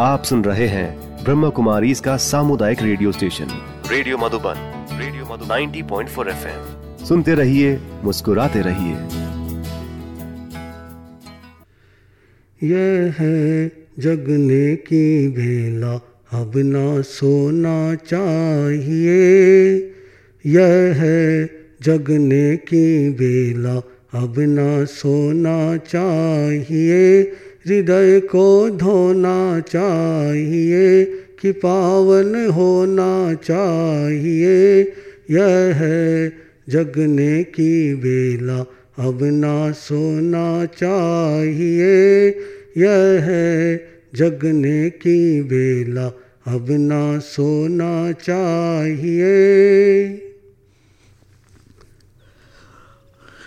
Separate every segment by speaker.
Speaker 1: आप सुन रहे हैं ब्रह्म कुमारी इसका सामुदायिक radio station. Radio Madhuban radio Madhuban. 90.4 FM. सुनते रहिए मुस्कुराते रहिए।
Speaker 2: यह है जगने की बेला अब ना सोना चाहिए। यह है जगने की बेला अब ना सोना चाहिए। हृदय को धोना चाहिए, कि पावन होना चाहिए। यह है जगने की बेला, अब ना सोना चाहिए। यह है जगने की बेला, अब ना सोना चाहिए।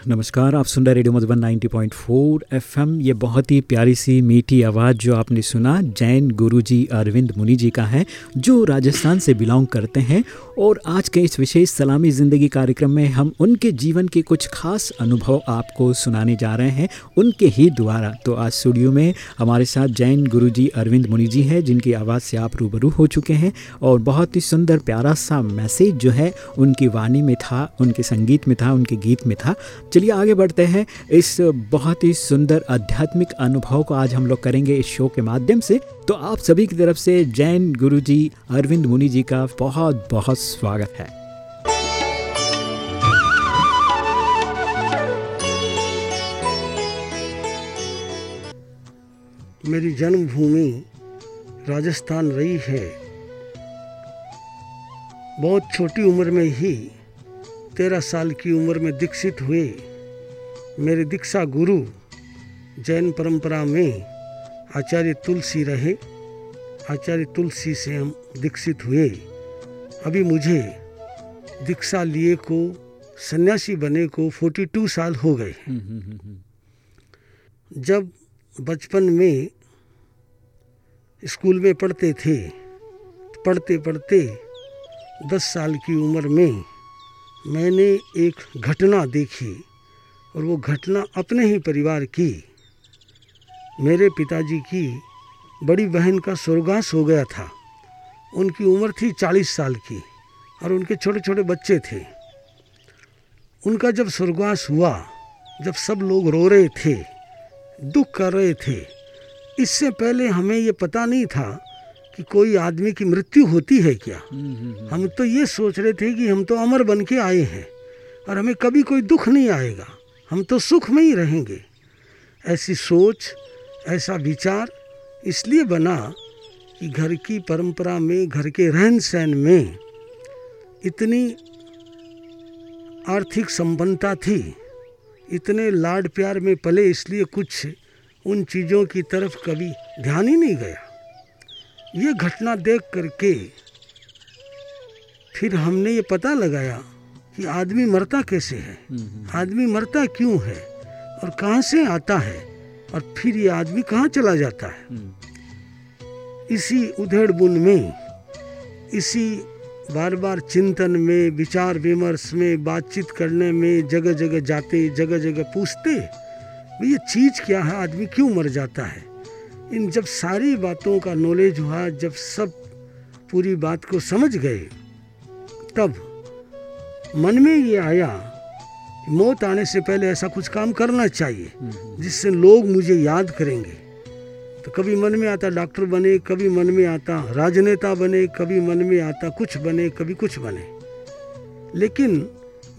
Speaker 3: नमस्कार, आप सुन रहे रेडियो मधुबन 90.4 एफएम। ये बहुत ही प्यारी सी मीठी आवाज़ जो आपने सुना, जैन गुरुजी अरविंद मुनि जी का है, जो राजस्थान से बिलोंग करते हैं। और आज के इस विशेष सलामी ज़िंदगी कार्यक्रम में हम उनके जीवन के कुछ खास अनुभव आपको सुनाने जा रहे हैं, उनके ही द्वारा। तो आज स्टूडियो में हमारे साथ जैन गुरुजी अरविंद मुनि जी हैं, जिनकी आवाज़ से आप रूबरू हो चुके हैं। और बहुत ही सुंदर, प्यारा सा मैसेज जो है, उनकी वाणी में था, उनके संगीत में था, उनके गीत में था। चलिए आगे बढ़ते हैं। इस बहुत ही सुंदर आध्यात्मिक अनुभव को आज हम लोग करेंगे इस शो के माध्यम से। तो आप सभी की तरफ़ से जैन गुरुजी, अरविंद मुनि जी का बहुत बहुत स्वागत है।
Speaker 2: मेरी जन्मभूमि राजस्थान रही है। बहुत छोटी उम्र में ही तेरह साल की उम्र में दीक्षित हुए मेरे दीक्षा गुरु जैन परंपरा में आचार्य तुलसी रहे। आचार्य तुलसी से हम दीक्षित हुए। अभी मुझे दीक्षा लिए को सन्यासी बने को 42 साल हो गए जब बचपन में स्कूल में पढ़ते थे पढ़ते पढ़ते दस साल की उम्र में मैंने एक घटना देखी और वो घटना अपने ही परिवार की। मेरे पिताजी की बड़ी बहन का स्वर्गास हो गया था। उनकी उम्र थी चालीस साल की और उनके छोटे छोटे बच्चे थे। उनका जब स्वर्गवास हुआ, जब सब लोग रो रहे थे, दुख कर रहे थे, इससे पहले हमें ये पता नहीं था कि कोई आदमी की मृत्यु होती है क्या? हम तो ये सोच रहे थे कि हम तो अमर बन के आए हैं और हमें कभी कोई दुख नहीं आएगा। हम तो सुख में ही रहेंगे। ऐसी सोच ऐसा विचार इसलिए बना कि घर की परंपरा में घर के रहन सहन में इतनी आर्थिक संपन्नता थी इतने लाड प्यार में पले इसलिए कुछ उन चीज़ों की तरफ़ कभी ध्यान ही नहीं गया। ये घटना देख करके फिर हमने ये पता लगाया कि आदमी मरता कैसे है। आदमी मरता क्यों है और कहाँ से आता है और फिर ये आदमी कहाँ चला जाता है। इसी उधेड़ बुन में इसी बार बार चिंतन में विचार विमर्श में बातचीत करने में जगह जगह जाते जगह जगह पूछते ये चीज़ क्या है? आदमी क्यों मर जाता है? इन जब सारी बातों का नॉलेज हुआ जब सब पूरी बात को समझ गए तब मन में ये आया मौत आने से पहले ऐसा कुछ काम करना चाहिए जिससे लोग मुझे याद करेंगे। तो कभी मन में आता डॉक्टर बने कभी मन में आता राजनेता बने कभी मन में आता कुछ बने कभी कुछ बने। लेकिन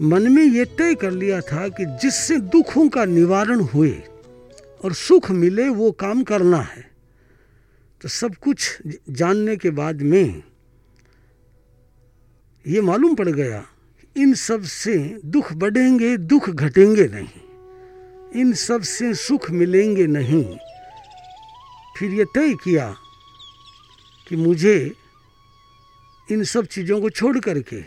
Speaker 2: मन में ये तय कर लिया था कि जिससे दुखों का निवारण हुए और सुख मिले वो काम करना है। तो सब कुछ जानने के बाद में ये मालूम पड़ गया इन सबसे दुख बढ़ेंगे, दुख घटेंगे नहीं। इन सबसे सुख मिलेंगे नहीं। फिर ये तय किया कि मुझे इन सब चीज़ों को छोड़ करके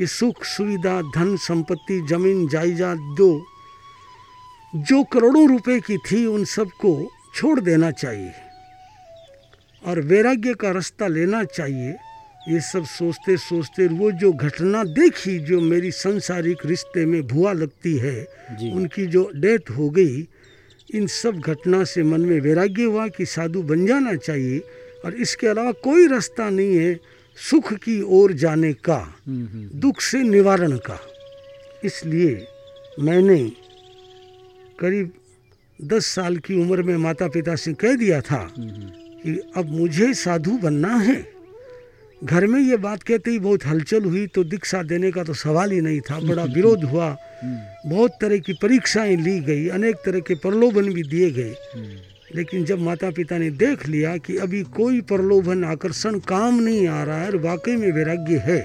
Speaker 2: ये सुख, सुविधा, धन, संपत्ति, ज़मीन जायदाद दो जो करोड़ों रुपए की थी उन सबको छोड़ देना चाहिए और वैराग्य का रास्ता लेना चाहिए। ये सब सोचते सोचते वो जो घटना देखी जो मेरी संसारिक रिश्ते में भुआ लगती है उनकी जो डेथ हो गई इन सब घटना से मन में वैराग्य हुआ कि साधु बन जाना चाहिए और इसके अलावा कोई रास्ता नहीं है सुख की ओर जाने का
Speaker 3: हम्म, हम्म,
Speaker 2: दुख से निवारण का। इसलिए मैंने करीब दस साल की उम्र में माता पिता से कह दिया था
Speaker 3: हम्म,
Speaker 2: कि अब मुझे साधु बनना है। घर में ये बात कहते ही बहुत हलचल हुई तो दीक्षा देने का तो सवाल ही नहीं था। बड़ा विरोध हुआ। बहुत तरह की परीक्षाएँ ली गई अनेक तरह के प्रलोभन भी दिए गए।
Speaker 3: हम्म,
Speaker 2: लेकिन जब माता पिता ने देख लिया कि अभी कोई प्रलोभन आकर्षण काम नहीं आ रहा है और वाकई में वैराग्य है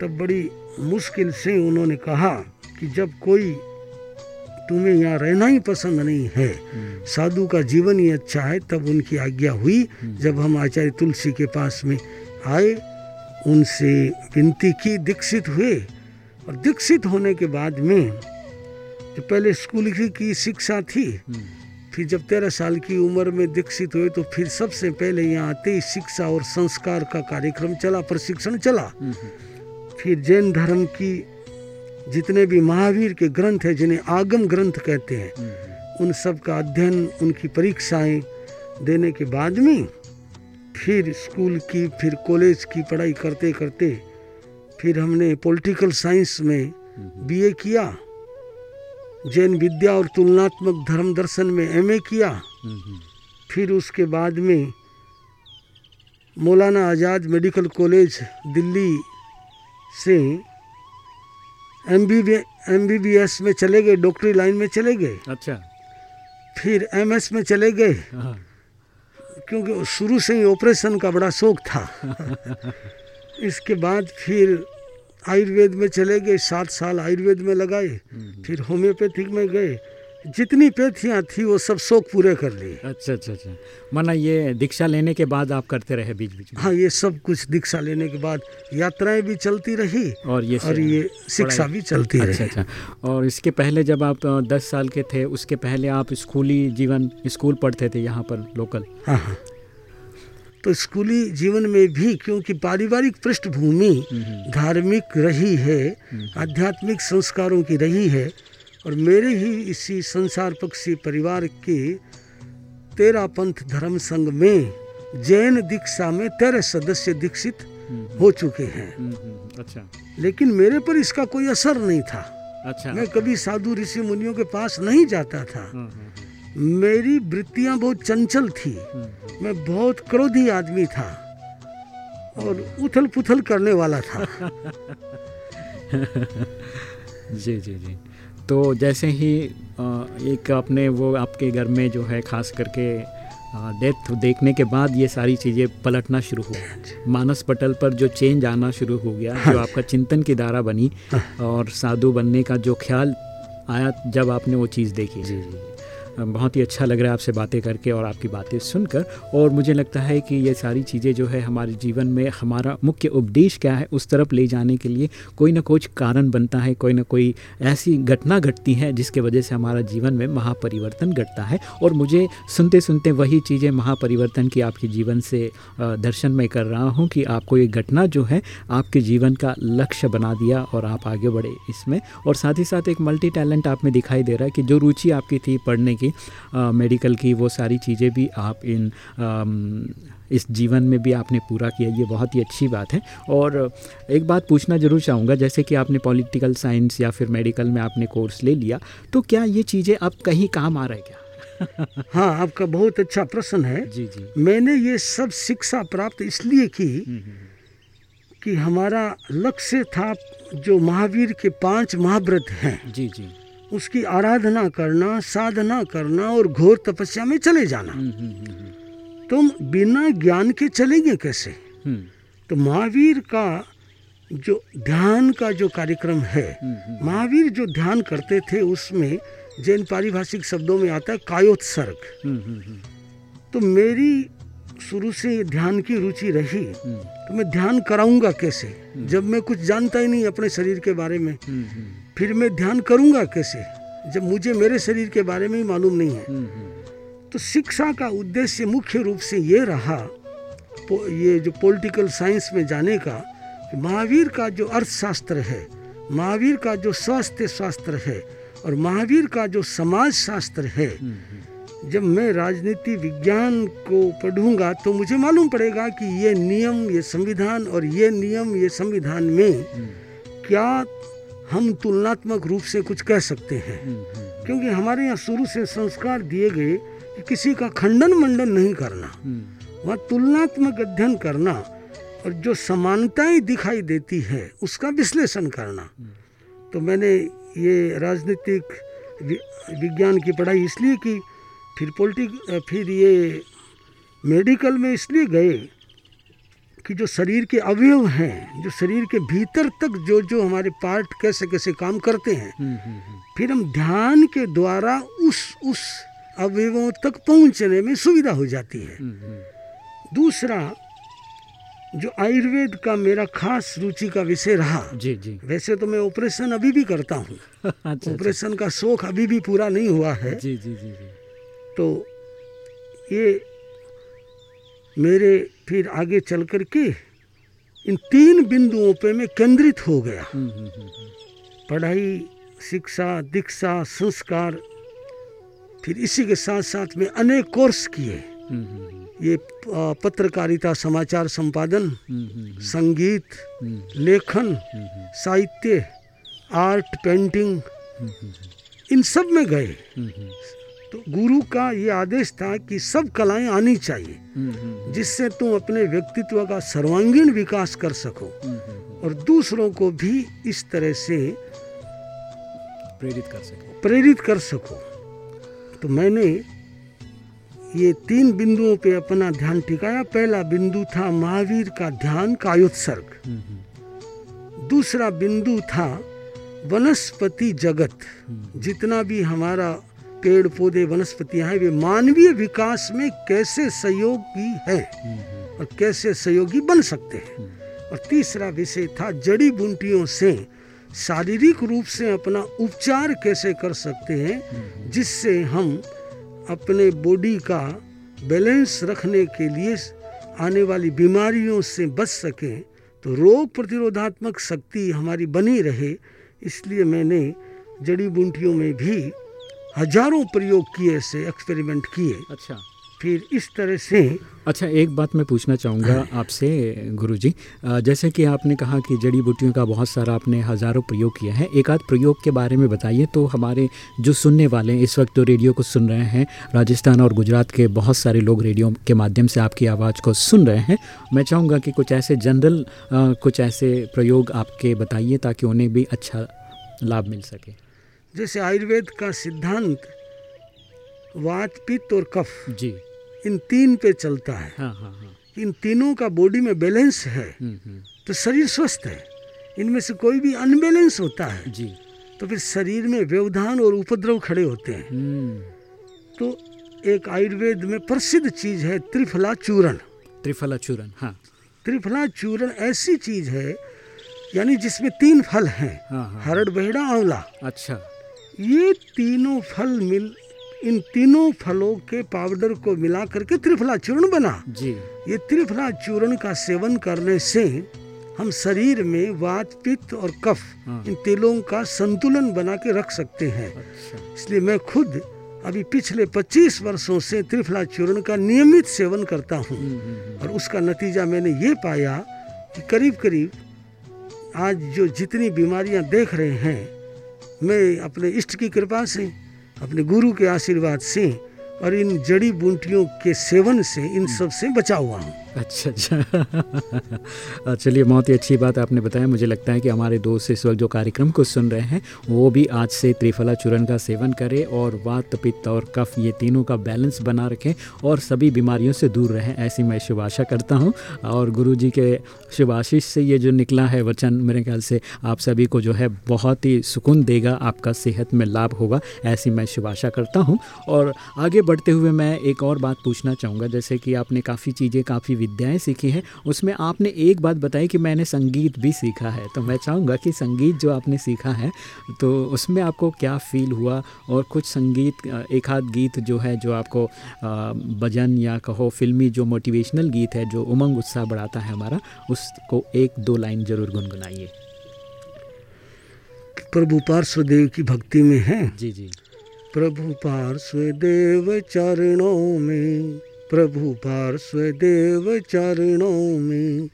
Speaker 2: तब बड़ी मुश्किल से उन्होंने कहा कि जब कोई तुम्हें यहाँ रहना ही पसंद नहीं है। साधु का जीवन ही अच्छा है तब उनकी आज्ञा हुई। जब हम आचार्य तुलसी के पास में आए उनसे विनती की दीक्षित हुए। और दीक्षित होने के बाद में जो पहले स्कूल की, की शिक्षा थी
Speaker 3: हम्म,
Speaker 2: फिर जब तेरह साल की उम्र में दीक्षित हुए तो फिर सबसे पहले यहाँ आते ही शिक्षा और संस्कार का कार्यक्रम चला प्रशिक्षण चला।
Speaker 3: हम्म,
Speaker 2: फिर जैन धर्म की जितने भी महावीर के ग्रंथ हैं जिन्हें आगम ग्रंथ कहते हैं
Speaker 3: हम्म,
Speaker 2: उन सब का अध्ययन उनकी परीक्षाएँ देने के बाद में फिर स्कूल की फिर कॉलेज की पढ़ाई करते करते फिर हमने पॉलिटिकल साइंस में बीए किया जैन विद्या और तुलनात्मक धर्म दर्शन में एमए किया
Speaker 3: हम्म,
Speaker 2: फिर उसके बाद में मौलाना आज़ाद मेडिकल कॉलेज दिल्ली से एम बी बी एस में चले गए डॉक्टरी लाइन में चले गए।
Speaker 3: अच्छा।
Speaker 2: फिर एमएस में चले गए।
Speaker 3: हाँ,
Speaker 2: क्योंकि शुरू से ही ऑपरेशन का बड़ा शौक था। इसके बाद फिर आयुर्वेद में चले गए सात साल आयुर्वेद में लगाए। फिर होम्योपैथिक में गए। जितनी पेथियाँ थी वो सब शौक पूरे कर लिए।
Speaker 3: अच्छा अच्छा अच्छा। माना ये दीक्षा लेने के बाद आप करते रहे बीच बीच
Speaker 2: हाँ ये सब कुछ दीक्षा लेने के बाद यात्राएँ भी चलती रही
Speaker 3: और ये
Speaker 2: और ये शिक्षा भी चलती
Speaker 3: अच्छा
Speaker 2: रही।
Speaker 3: अच्छा। अच्छा और इसके पहले जब आप दस साल के थे उसके पहले आप स्कूली जीवन स्कूल पढ़ते थे यहाँ पर लोकल?
Speaker 2: हाँ हाँ। तो स्कूली जीवन में भी क्योंकि पारिवारिक पृष्ठभूमि धार्मिक रही है आध्यात्मिक संस्कारों की रही है और मेरे ही इसी संसार पक्षी परिवार के तेरा पंथ धर्म संघ में जैन दीक्षा में तेरह सदस्य दीक्षित हो चुके हैं।
Speaker 3: हम्म, हम्म, अच्छा।
Speaker 2: लेकिन मेरे पर इसका कोई असर नहीं था।
Speaker 3: अच्छा।
Speaker 2: मैं कभी साधु ऋषि मुनियों के पास नहीं जाता था। मेरी वृत्तियाँ बहुत चंचल थी।
Speaker 3: हम्म,
Speaker 2: मैं बहुत क्रोधी आदमी था और उथल पुथल करने वाला था।
Speaker 3: जी जी जी। तो जैसे ही एक आपने वो आपके घर में जो है खास करके डेथ देखने के बाद ये सारी चीज़ें पलटना शुरू हो मानस पटल पर जो चेंज आना शुरू हो गया जो आपका चिंतन की धारा बनी और साधु बनने का जो ख्याल आया जब आपने वो चीज़ देखी। जी जी। बहुत ही अच्छा लग रहा है आपसे बातें करके और आपकी बातें सुनकर। और मुझे लगता है कि ये सारी चीज़ें जो है हमारे जीवन में हमारा मुख्य उपदेश क्या है, उस तरफ़ ले जाने के लिए कोई ना कुछ कारण बनता है, कोई ना कोई ऐसी घटना घटती है जिसके वजह से हमारा जीवन में महापरिवर्तन घटता है। और मुझे सुनते सुनते वही चीज़ें महापरिवर्तन की आपके जीवन से दर्शन मैं कर रहा हूँ कि आपको ये घटना जो है आपके जीवन का लक्ष्य बना दिया और आप आगे बढ़े इसमें। और साथ ही साथ एक मल्टी टैलेंट आप में दिखाई दे रहा है कि जो रुचि आपकी थी पढ़ने की अ, मेडिकल की वो सारी चीज़ें भी आप इन इस जीवन में भी आपने पूरा किया ये बहुत ही अच्छी बात है। और एक बात पूछना ज़रूर चाहूँगा जैसे कि आपने पॉलिटिकल साइंस या फिर मेडिकल में आपने कोर्स ले लिया तो क्या ये चीज़ें अब कहीं काम आ रहा है क्या?
Speaker 2: हाँ आपका बहुत अच्छा प्रश्न है।
Speaker 3: जी जी।
Speaker 2: मैंने ये सब शिक्षा प्राप्त इसलिए की कि हमारा लक्ष्य था जो महावीर के पाँच महाव्रत हैं।
Speaker 3: जी जी।
Speaker 2: उसकी आराधना करना साधना करना और घोर तपस्या में चले जाना।
Speaker 3: हम्म, हम्म, हम्म,
Speaker 2: तुम बिना ज्ञान के चलेंगे कैसे? तो महावीर का जो ध्यान का जो कार्यक्रम है महावीर जो ध्यान करते थे उसमें जैन पारिभाषिक शब्दों में आता है कायोत्सर्ग। तो मेरी शुरू से ध्यान की रुचि रही तो मैं ध्यान कराऊँगा कैसे? जब मैं कुछ जानता ही नहीं अपने शरीर के बारे में। फिर मैं ध्यान करूँगा कैसे? जब मुझे मेरे शरीर के बारे में ही मालूम नहीं है।
Speaker 3: हम्म, हम्म,
Speaker 2: तो शिक्षा का उद्देश्य मुख्य रूप से ये रहा ये जो पॉलिटिकल साइंस में जाने का महावीर का जो अर्थशास्त्र है महावीर का जो स्वास्थ्य शास्त्र है और महावीर का जो समाज शास्त्र है
Speaker 3: हम्म,
Speaker 2: जब मैं राजनीति विज्ञान को पढ़ूँगा तो मुझे मालूम पड़ेगा कि ये नियम ये संविधान और ये नियम ये संविधान में क्या हम तुलनात्मक रूप से कुछ कह सकते हैं। क्योंकि हमारे यहाँ शुरू से संस्कार दिए गए कि किसी का खंडन मंडन नहीं करना वहाँ तुलनात्मक अध्ययन करना और जो समानताएँ दिखाई देती है उसका विश्लेषण करना। तो मैंने ये राजनीतिक विज्ञान की पढ़ाई इसलिए की फिर पोलिटिक फिर ये मेडिकल में इसलिए गए कि जो शरीर के अवयव हैं जो शरीर के भीतर तक जो जो हमारे पार्ट कैसे कैसे काम करते हैं हम्म, हम्म, हम्म। फिर हम ध्यान के द्वारा उस उस अवयवों तक पहुँचने में सुविधा हो जाती है। दूसरा जो आयुर्वेद का मेरा खास रुचि का विषय रहा
Speaker 3: जी जी।
Speaker 2: वैसे तो मैं ऑपरेशन अभी भी करता हूँ। अच्छा, अच्छा, ऑपरेशन का शौक अभी भी पूरा नहीं हुआ है।
Speaker 3: जी जी जी, जी।
Speaker 2: तो ये मेरे फिर आगे चल कर के इन तीन बिंदुओं पे मैं केंद्रित हो गया। हम्म, हम्म, हम्म, पढ़ाई शिक्षा दीक्षा संस्कार फिर इसी के साथ साथ में अनेक कोर्स किए। ये पत्रकारिता समाचार संपादन संगीत लेखन साहित्य आर्ट पेंटिंग इन सब में गए। तो गुरु का ये आदेश था कि सब कलाएँ आनी चाहिए जिससे तुम अपने व्यक्तित्व का सर्वांगीण विकास कर सको। और दूसरों को भी इस तरह से
Speaker 3: प्रेरित कर सको।
Speaker 2: प्रेरित कर सको। तो मैंने ये तीन बिंदुओं पे अपना ध्यान टिकाया। पहला बिंदु था महावीर का ध्यान कायोत्सर्ग दूसरा बिंदु था वनस्पति जगत। जितना भी हमारा पेड़, पौधे, वनस्पतियाँ हैं, वे मानवीय विकास में कैसे सहयोगी हैं और कैसे सहयोगी बन सकते हैं? और तीसरा विषय था जड़ी बूटियों से शारीरिक रूप से अपना उपचार कैसे कर सकते हैं, जिससे हम अपने बॉडी का बैलेंस रखने के लिए आने वाली बीमारियों से बच सकें तो रोग प्रतिरोधात्मक शक्ति हमारी बनी रहे। इसलिए मैंने जड़ी बूटियों में भी हज़ारों प्रयोग किए ऐसे एक्सपेरिमेंट किए।
Speaker 3: अच्छा।
Speaker 2: फिर इस तरह से
Speaker 3: अच्छा एक बात मैं पूछना चाहूँगा आपसे गुरुजी। जैसे कि आपने कहा कि जड़ी बूटियों का बहुत सारा आपने हज़ारों प्रयोग किया है एक आध प्रयोग के बारे में बताइए तो हमारे जो सुनने वाले हैं इस वक्त तो रेडियो को सुन रहे हैं राजस्थान और गुजरात के बहुत सारे लोग रेडियो के माध्यम से आपकी आवाज़ को सुन रहे हैं। मैं चाहूँगा कि कुछ ऐसे जनरल कुछ ऐसे प्रयोग आपके बताइए ताकि उन्हें भी अच्छा लाभ मिल सके।
Speaker 2: जैसे आयुर्वेद का सिद्धांत वात पित्त और कफ
Speaker 3: जी।
Speaker 2: इन तीन पे चलता है।
Speaker 3: हाँ, हाँ, हाँ.
Speaker 2: इन तीनों का बॉडी में बैलेंस है हम्म, हम्म। तो शरीर स्वस्थ है। इनमें से कोई भी अनबैलेंस होता है
Speaker 3: जी।
Speaker 2: तो फिर शरीर में व्यवधान और उपद्रव खड़े होते हैं। हम्म। तो एक आयुर्वेद में प्रसिद्ध चीज़ है त्रिफला चूर्ण।
Speaker 3: त्रिफला चूर्ण हाँ।
Speaker 2: त्रिफला चूर्ण ऐसी चीज़ है यानी जिसमें तीन फल हैं
Speaker 3: हाँ, हाँ,
Speaker 2: हरड़ बहेड़ा आंवला।
Speaker 3: अच्छा।
Speaker 2: ये तीनों फल मिल इन तीनों फलों के पाउडर को मिला करके त्रिफला चूर्ण बना
Speaker 3: जी
Speaker 2: ये त्रिफला चूर्ण का सेवन करने से हम शरीर में वात पित्त और कफ हाँ। इन तेलों का संतुलन बना के रख सकते हैं अच्छा। इसलिए मैं खुद अभी पिछले 25 वर्षों से त्रिफला चूर्ण का नियमित सेवन करता हूँ हम्म, हम्म, हम्म। और उसका नतीजा मैंने ये पाया कि करीब करीब आज जो जितनी बीमारियाँ देख रहे हैं मैं अपने इष्ट की कृपा से, अपने गुरु के आशीर्वाद से और इन जड़ी बूटियों के सेवन से इन सबसे बचा हुआ हूँ।
Speaker 3: अच्छा अच्छा। चलिए, बहुत ही अच्छी बात आपने बताया। मुझे लगता है कि हमारे दोस्त इस वक्त जो कार्यक्रम को सुन रहे हैं, वो भी आज से त्रिफला चूर्ण का सेवन करें और वात, पित्त और कफ, ये तीनों का बैलेंस बना रखें और सभी बीमारियों से दूर रहें, ऐसी मैं शुभ आशा करता हूँ। और गुरु जी के शुभ आशीष से ये जो निकला है वचन, मेरे ख्याल से आप सभी को जो है बहुत ही सुकून देगा, आपका सेहत में लाभ होगा, ऐसी मैं शुभ आशा करता हूँ। और आगे बढ़ते हुए मैं एक और बात पूछना चाहूँगा। जैसे कि आपने काफ़ी चीज़ें काफ़ी विद्याएँ सीखी हैं उसमें आपने एक बात बताई कि मैंने संगीत भी सीखा है। तो मैं चाहूँगा कि संगीत जो आपने सीखा है तो उसमें आपको क्या फील हुआ? और कुछ संगीत एक आध गीत जो है जो आपको भजन या कहो फिल्मी जो मोटिवेशनल गीत है जो उमंग उत्साह बढ़ाता है हमारा उसको एक दो लाइन ज़रूर गुनगुनाइए।
Speaker 2: प्रभु पार्श्वदेव की भक्ति में है।
Speaker 3: जी जी।
Speaker 2: प्रभु पार्श्व देव चरणों में प्रभु पार्श्व देव चरणों में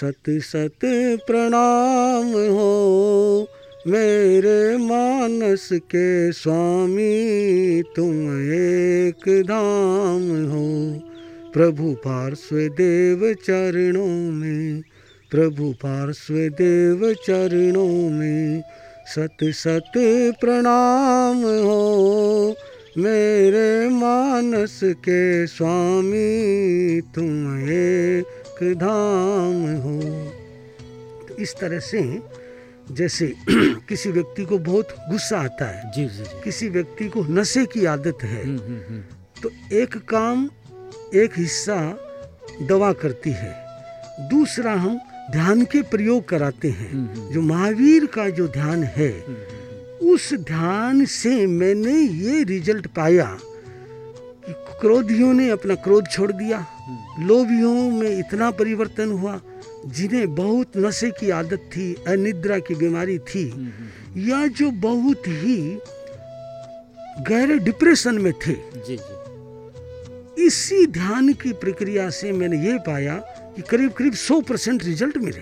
Speaker 2: सत सत प्रणाम हो। मेरे मानस के स्वामी, तुम एक धाम हो। प्रभु पार्श्व देव चरणों में, प्रभु पार्श्व देव चरणों में सत सत प्रणाम हो। मेरे मानस के स्वामी तुम एक धाम हो। तो इस तरह से जैसे किसी व्यक्ति को बहुत गुस्सा आता है
Speaker 3: जी जी जी।
Speaker 2: किसी व्यक्ति को नशे की आदत है
Speaker 3: हम्म, हम्म, हम्म,
Speaker 2: तो एक काम एक हिस्सा दवा करती है। दूसरा हम ध्यान के प्रयोग कराते हैं। जो महावीर का जो ध्यान है उस ध्यान से मैंने ये रिज़ल्ट पाया कि क्रोधियों ने अपना क्रोध छोड़ दिया।
Speaker 3: हम्म,
Speaker 2: लोभियों में इतना परिवर्तन हुआ जिन्हें बहुत नशे की आदत थी अनिद्रा की बीमारी थी
Speaker 3: हम्म, हम्म,
Speaker 2: या जो बहुत ही गहरे डिप्रेशन में थे।
Speaker 3: जी जी।
Speaker 2: इसी ध्यान की प्रक्रिया से मैंने ये पाया कि करीब करीब 100 परसेंट रिज़ल्ट मिले।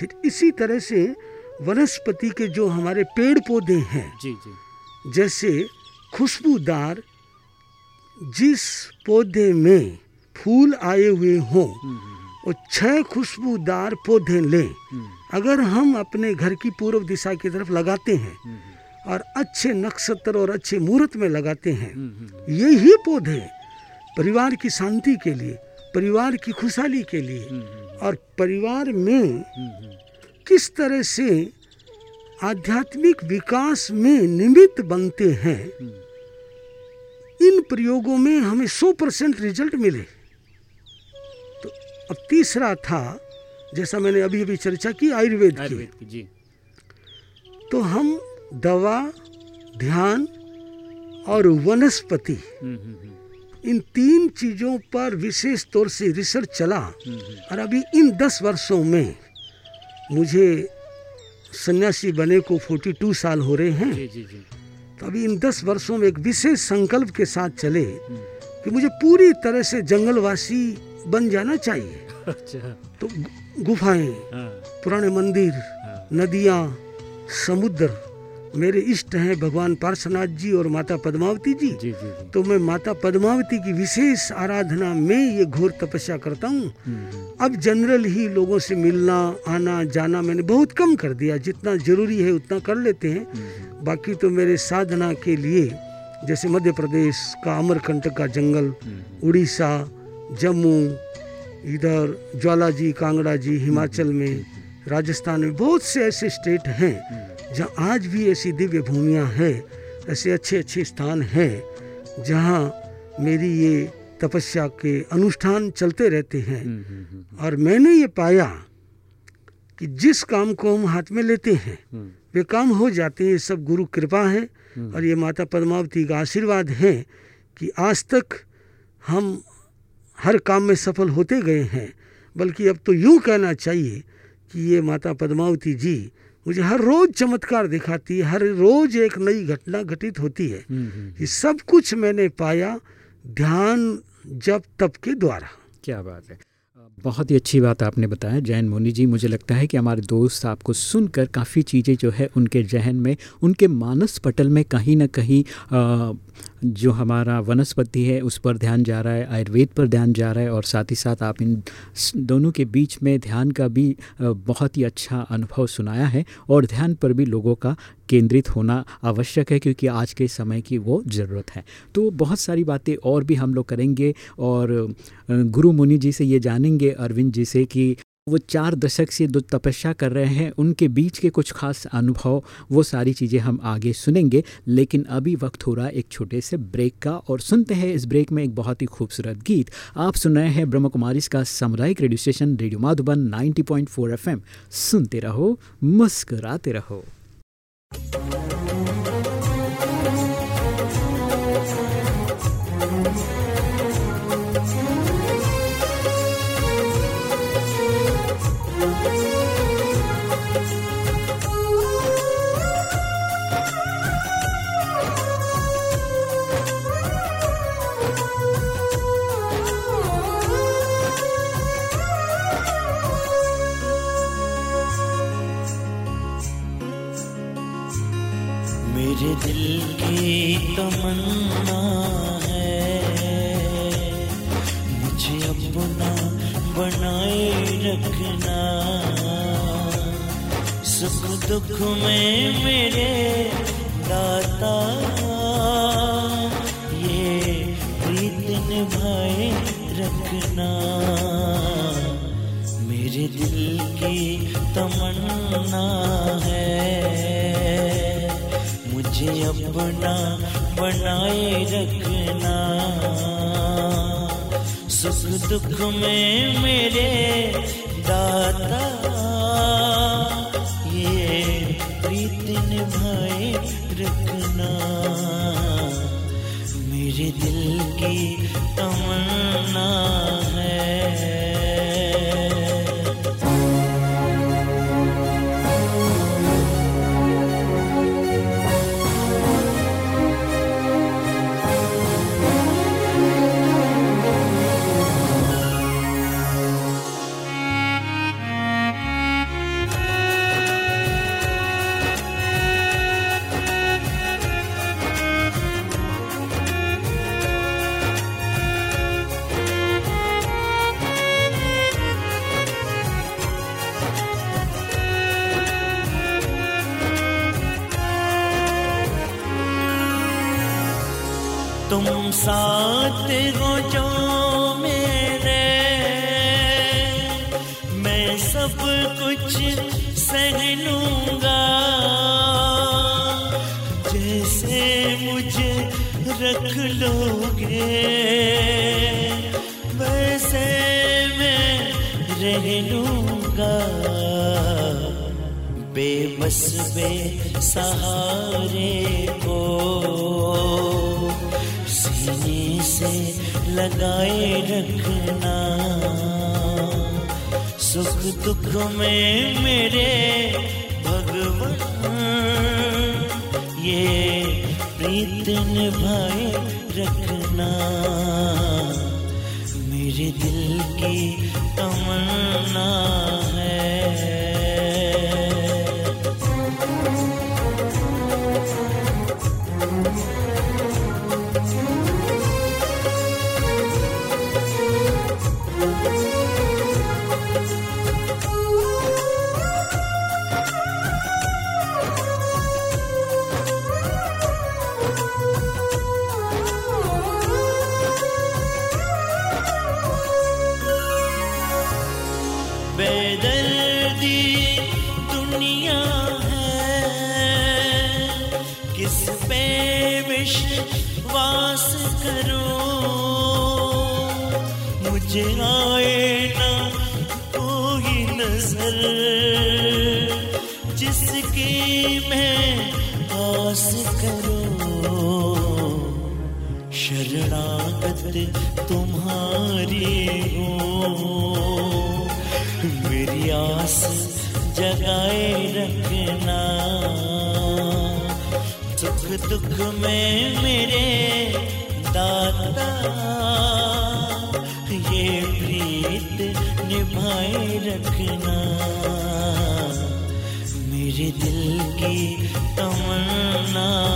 Speaker 2: फिर इसी तरह से वनस्पति के जो हमारे पेड़ पौधे हैं
Speaker 3: जी जी।
Speaker 2: जैसे खुशबूदार जिस पौधे में फूल आए हुए हों
Speaker 3: हम्म, हम्म,
Speaker 2: और छह खुशबूदार पौधे लें
Speaker 3: हम्म,
Speaker 2: अगर हम अपने घर की पूर्व दिशा की तरफ़ लगाते हैं
Speaker 3: हम्म,
Speaker 2: और अच्छे नक्षत्र और अच्छे मुहूर्त में लगाते हैं
Speaker 3: हम्म, हम्म,
Speaker 2: यही पौधे परिवार की शांति के लिए परिवार की खुशहाली के लिए
Speaker 3: हम्म, हम्म,
Speaker 2: और परिवार में
Speaker 3: हम्म, हम्म,
Speaker 2: किस तरह से आध्यात्मिक विकास में निमित्त बनते हैं इन प्रयोगों में हमें 100 परसेंट रिज़ल्ट मिले। तो अब तीसरा था जैसा मैंने अभी अभी चर्चा की आयुर्वेद की।
Speaker 3: जी।
Speaker 2: तो हम दवा ध्यान और वनस्पति
Speaker 3: हम्म, हम्म, हम्म,
Speaker 2: इन तीन चीज़ों पर विशेष तौर से रिसर्च चला और अभी इन दस वर्षों में मुझे सन्यासी बने को 42 साल हो रहे हैं।
Speaker 3: जी जी जी।
Speaker 2: तो अभी इन दस वर्षों में एक विशेष संकल्प के साथ चले
Speaker 3: हम्म,
Speaker 2: कि मुझे पूरी तरह से जंगलवासी बन जाना चाहिए।
Speaker 3: अच्छा।
Speaker 2: तो गुफाएँ
Speaker 3: हाँ।
Speaker 2: पुराने मंदिर
Speaker 3: हाँ।
Speaker 2: नदियाँ समुद्र मेरे इष्ट हैं भगवान पार्श्वनाथ जी और माता पद्मावती जी।
Speaker 3: जी जी जी।
Speaker 2: तो मैं माता पद्मावती की विशेष आराधना में ये घोर तपस्या करता हूँ।
Speaker 3: हम्म, हम्म,
Speaker 2: अब जनरल ही लोगों से मिलना आना जाना मैंने बहुत कम कर दिया। जितना ज़रूरी है उतना कर लेते हैं।
Speaker 3: हम्म,
Speaker 2: बाकी तो मेरे साधना के लिए जैसे मध्य प्रदेश का अमरकंटक का जंगल उड़ीसा जम्मू इधर ज्वाला जी कांगड़ा जी हिमाचल में राजस्थान में बहुत से ऐसे स्टेट हैं। जहाँ आज भी ऐसी दिव्य भूमियाँ हैं ऐसे अच्छे अच्छे स्थान हैं जहाँ मेरी ये तपस्या के अनुष्ठान चलते रहते हैं।
Speaker 3: हम्म, हम्म, हम्म,
Speaker 2: और मैंने ये पाया कि जिस काम को हम हाथ में लेते हैं वे काम हो जाते हैं ये सब गुरु कृपा है और ये माता पद्मावती का आशीर्वाद है कि आज तक हम हर काम में सफल होते गए हैं। बल्कि अब तो यूँ कहना चाहिए कि ये माता पद्मावती जी मुझे हर रोज़ चमत्कार दिखाती है हर रोज़ एक नई घटना घटित होती है।
Speaker 3: हम्म, हम्म,
Speaker 2: ये सब कुछ मैंने पाया ध्यान जब तब के द्वारा।
Speaker 3: क्या बात है। बहुत ही अच्छी बात आपने बताया। जैन मुनि जी मुझे लगता है कि हमारे दोस्त आपको सुनकर काफ़ी चीज़ें जो है उनके जहन में उनके मानस पटल में कहीं ना कहीं आ, जो हमारा वनस्पति है उस पर ध्यान जा रहा है आयुर्वेद पर ध्यान जा रहा है और साथ ही साथ आप इन दोनों के बीच में ध्यान का भी बहुत ही अच्छा अनुभव सुनाया है और ध्यान पर भी लोगों का केंद्रित होना आवश्यक है, क्योंकि आज के समय की वो ज़रूरत है। तो बहुत सारी बातें और भी हम लोग करेंगे और गुरु मुनि जी से ये जानेंगे, अरविंद जी से कि वो चार दशक से जो तपस्या कर रहे हैं, उनके बीच के कुछ खास अनुभव, वो सारी चीज़ें हम आगे सुनेंगे। लेकिन अभी वक्त हो रहा है एक छोटे से ब्रेक का और सुनते हैं इस ब्रेक में एक बहुत ही खूबसूरत गीत। आप सुन रहे हैं ब्रह्म कुमारी का सामुदायिक radio station, radio Madhuban 90.4 FM. सुनते रहो, मुस्कराते रहो।
Speaker 4: Thank you. तमन्ना है। मुझे अपना बनाए रखना। सुख दुख में मेरे दाता। ये प्रीत निभाए रखना। मेरे दिल की तमन्ना है। मुझे अपना बनाए रखना। सुख दुख में मेरे दाता, ये प्रीत निभाए रखना। मेरे दिल की तमन्ना बे सहारे को सीने से लगाए रखना। सुख दुख में मेरे भगवान, ये प्रीत निभाए रखना। मेरे दिल की तमन्ना है। मुझे आए ना कोई नज़र। जिसकी मैं आस करूँ, शरणागत तुम्हारी हूँ। मेरी आस जगाए रखना। सुख दुख में मेरे मेरे दिल की तमन्ना।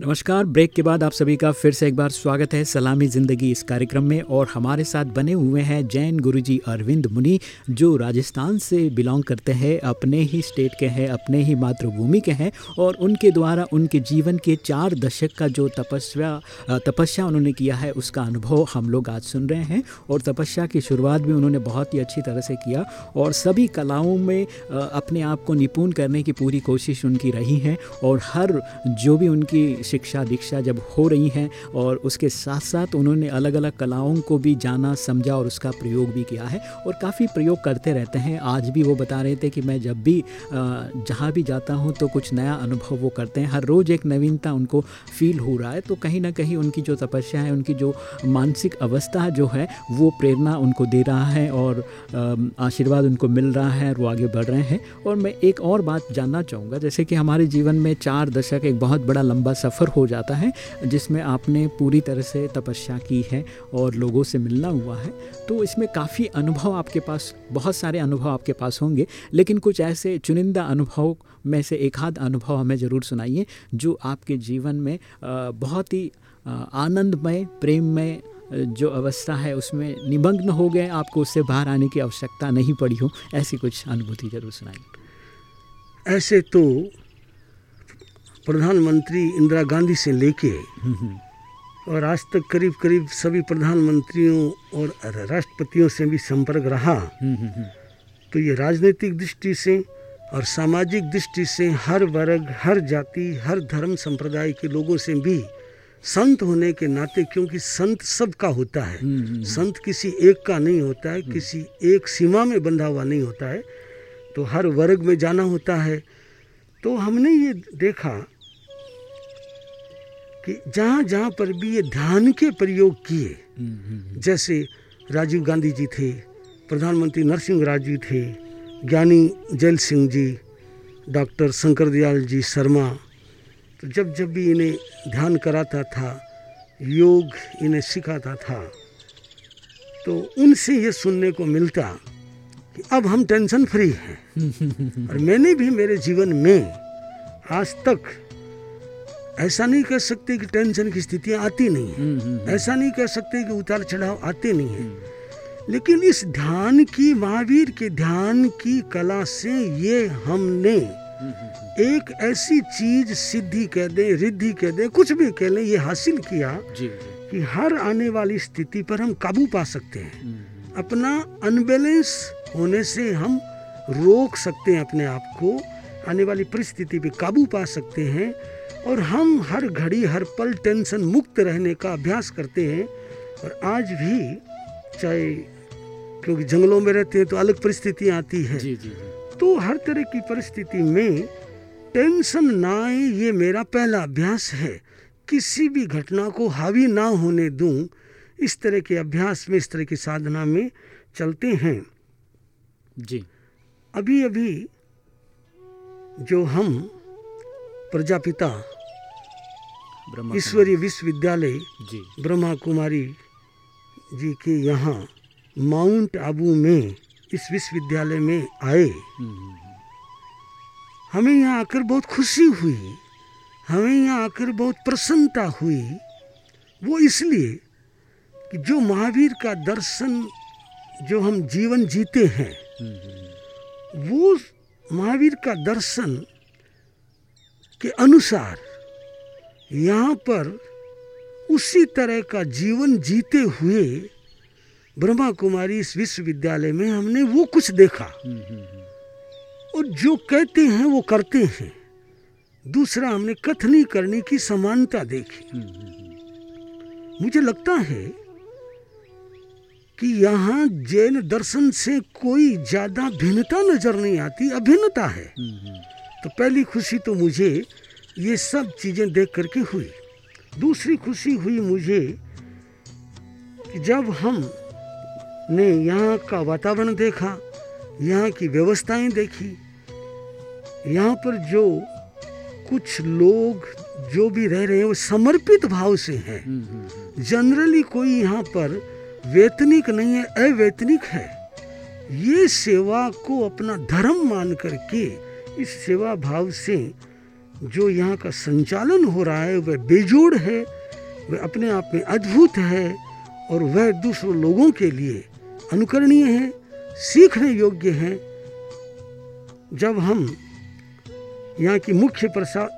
Speaker 3: नमस्कार, ब्रेक के बाद आप सभी का फिर से एक बार स्वागत है सलामी ज़िंदगी इस कार्यक्रम में और हमारे साथ बने हुए हैं जैन गुरुजी अरविंद मुनि, जो राजस्थान से बिलोंग करते हैं, अपने ही स्टेट के हैं, अपने ही मातृभूमि के हैं और उनके द्वारा उनके जीवन के चार दशक का जो तपस्या तपस्या उन्होंने किया है, उसका अनुभव हम लोग आज सुन रहे हैं और तपस्या की शुरुआत भी उन्होंने बहुत ही अच्छी तरह से किया और सभी कलाओं में अपने आप को निपुण करने की पूरी कोशिश उनकी रही है और हर, जो भी उनकी शिक्षा दीक्षा जब हो रही हैं और उसके साथ साथ उन्होंने अलग अलग कलाओं को भी जाना, समझा और उसका प्रयोग भी किया है और काफ़ी प्रयोग करते रहते हैं। आज भी वो बता रहे थे कि मैं जब भी जहाँ भी जाता हूँ तो कुछ नया अनुभव वो करते हैं। हर रोज़ एक नवीनता उनको फील हो रहा है तो कहीं ना कहीं उनकी जो तपस्या है, उनकी जो मानसिक अवस्था जो है, वो प्रेरणा उनको दे रहा है और आशीर्वाद उनको मिल रहा है और वो आगे बढ़ रहे हैं। और मैं एक और बात जानना चाहूँगा, जैसे कि हमारे जीवन में चार दशक एक बहुत बड़ा लंबा सफ़र सफ़र हो जाता है, जिसमें आपने पूरी तरह से तपस्या की है और लोगों से मिलना हुआ है। तो इसमें काफ़ी अनुभव आपके पास, बहुत सारे अनुभव आपके पास होंगे, लेकिन कुछ ऐसे चुनिंदा अनुभव में से एक आध अनुभव हमें ज़रूर सुनाइए, जो आपके जीवन में बहुत ही आनंदमय, प्रेममय जो अवस्था है उसमें निमग्न हो गए, आपको उससे बाहर आने की आवश्यकता नहीं पड़ी हो, ऐसी कुछ अनुभूति ज़रूर सुनाइए।
Speaker 2: ऐसे तो प्रधानमंत्री इंदिरा गांधी से लेके और आज तक करीब करीब सभी प्रधानमंत्रियों और राष्ट्रपतियों से भी संपर्क रहा। तो ये राजनीतिक दृष्टि से और सामाजिक दृष्टि से हर वर्ग, हर जाति, हर धर्म संप्रदाय के लोगों से भी संत होने के नाते, क्योंकि संत सबका होता है। संत किसी एक का नहीं होता है, किसी एक सीमा में बंधा हुआ नहीं होता है। तो हर वर्ग में जाना होता है तो हमने ये देखा कि जहाँ जहाँ पर भी ये ध्यान के प्रयोग किए जैसे राजीव गांधी जी थे प्रधानमंत्री नरसिंह राव जी थे ज्ञानी जैल सिंह जी डॉक्टर शंकर दयाल जी शर्मा तो जब जब भी इन्हें ध्यान कराता था योग इन्हें सिखाता था तो उनसे ये सुनने को मिलता कि अब हम टेंशन फ्री हैं। और मैंने भी मेरे जीवन में आज तक ऐसा नहीं कह सकते कि टेंशन की स्थितियाँ आती नहीं है। हम्म, हम्म, हम्म। ऐसा नहीं कह सकते कि उतार चढ़ाव आते नहीं है। लेकिन इस ध्यान की महावीर के ध्यान की कला से ये हमने एक ऐसी चीज़ सिद्धि कह दे रिद्धि कह दे कुछ भी कह लें ये हासिल किया कि हर आने वाली स्थिति पर हम काबू पा सकते हैं। अपना अनबैलेंस होने से हम रोक सकते हैं अपने आप को आने वाली परिस्थिति पे काबू पा सकते हैं और हम हर घड़ी हर पल टेंशन मुक्त रहने का अभ्यास करते हैं। और आज भी चाहे क्योंकि जंगलों में रहते हैं तो अलग परिस्थितियाँ आती है। जी, जी, जी। तो हर तरह की परिस्थिति में टेंशन ना आए ये मेरा पहला अभ्यास है। किसी भी घटना को हावी ना होने दूँ इस तरह के अभ्यास में इस तरह की साधना में चलते हैं।
Speaker 3: जी।
Speaker 2: अभी अभी जो हम प्रजापिता ईश्वरीय विश्वविद्यालय ब्रह्मा कुमारी जी के यहाँ माउंट आबू में इस विश्वविद्यालय में आए। हमें यहाँ आकर बहुत खुशी हुई। हमें यहाँ आकर बहुत प्रसन्नता हुई। वो इसलिए कि जो महावीर का दर्शन जो हम जीवन जीते हैं वो महावीर का दर्शन के अनुसार यहाँ पर उसी तरह का जीवन जीते हुए ब्रह्मा कुमारी इस विश्वविद्यालय में हमने वो कुछ देखा। और जो कहते हैं वो करते हैं। दूसरा हमने कथनी करने की समानता देखी। मुझे लगता है कि यहाँ जैन दर्शन से कोई ज़्यादा भिन्नता नज़र नहीं आती अभिन्नता है। तो पहली खुशी तो मुझे ये सब चीज़ें देख करके हुई। दूसरी खुशी हुई मुझे कि जब हम ने यहाँ का वातावरण देखा यहाँ की व्यवस्थाएँ देखी यहाँ पर जो कुछ लोग जो भी रह रहे हैं वो समर्पित भाव से हैं। जनरली कोई यहाँ पर वेतनिक नहीं है अवैतनिक है। ये सेवा को अपना धर्म मान करके इस सेवा भाव से जो यहाँ का संचालन हो रहा है वह बेजोड़ है वह अपने आप में अद्भुत है और वह दूसरों लोगों के लिए अनुकरणीय है सीखने योग्य है। जब हम यहाँ की मुख्य प्रसा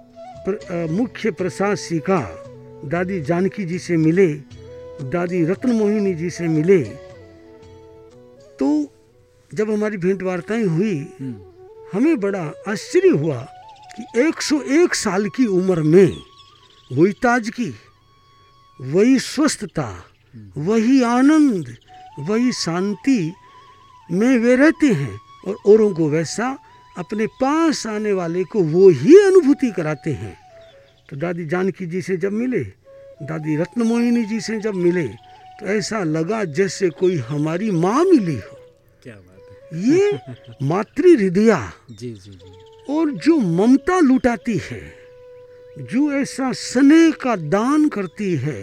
Speaker 2: प्र, मुख्य प्रशासिका दादी जानकी जी से मिले दादी रत्न मोहिनी जी से मिले तो जब हमारी भेंट वार्ताएँ हुई हमें बड़ा आश्चर्य हुआ कि 101 साल की उम्र में वही ताजगी वही स्वस्थता वही आनंद वही शांति में वे रहते हैं और औरों को वैसा अपने पास आने वाले को वो ही अनुभूति कराते हैं। तो दादी जानकी जी से जब मिले दादी रत्नमोहिनी जी से जब मिले तो ऐसा लगा जैसे कोई हमारी माँ मिली हो।
Speaker 3: क्या बात है।
Speaker 2: ये मातृ हृदया
Speaker 3: जी जी जी।
Speaker 2: और जो ममता लुटाती है जो ऐसा स्नेह का दान करती है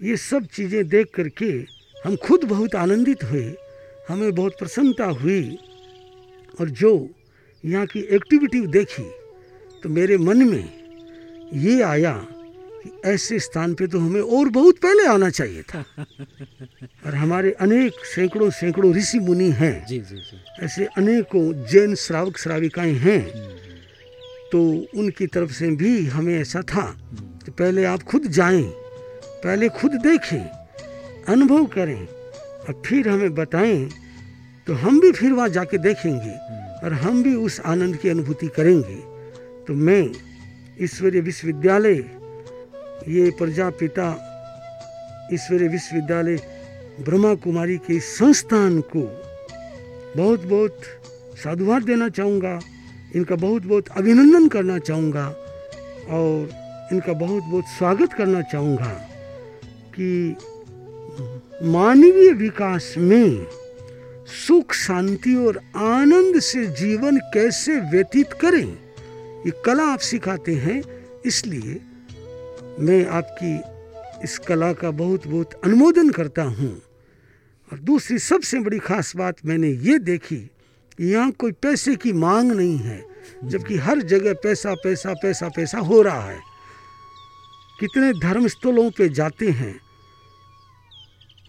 Speaker 2: ये सब चीज़ें देख करके हम खुद बहुत आनंदित हुए। हमें बहुत प्रसन्नता हुई। और जो यहाँ की एक्टिविटी देखी तो मेरे मन में ये आया ऐसे स्थान पे तो हमें और बहुत पहले आना चाहिए था। और हमारे अनेक सैकड़ों सैकड़ों ऋषि मुनि हैं।
Speaker 3: जी जी जी।
Speaker 2: ऐसे अनेकों जैन श्रावक श्राविकाएँ हैं। तो उनकी तरफ़ से भी हमें ऐसा था कि पहले आप खुद जाएँ पहले खुद देखें अनुभव करें और फिर हमें बताएँ तो हम भी फिर वहाँ जाके देखेंगे और हम भी उस आनंद की अनुभूति करेंगे। तो मैं ईश्वरीय विश्वविद्यालय ये प्रजापिता ईश्वरीय विश्वविद्यालय ब्रह्मा कुमारी के संस्थान को बहुत बहुत साधुवाद देना चाहूँगा, इनका बहुत बहुत अभिनंदन करना चाहूँगा और इनका बहुत बहुत स्वागत करना चाहूँगा कि मानवीय विकास में सुख, शांति और आनंद से जीवन कैसे व्यतीत करें, ये कला आप सिखाते हैं, इसलिए मैं आपकी इस कला का बहुत बहुत अनुमोदन करता हूँ। और दूसरी सबसे बड़ी खास बात मैंने ये देखी, यहाँ कोई पैसे की मांग नहीं है, जबकि हर जगह पैसा पैसा पैसा पैसा हो रहा है। कितने धर्मस्थलों पे जाते हैं,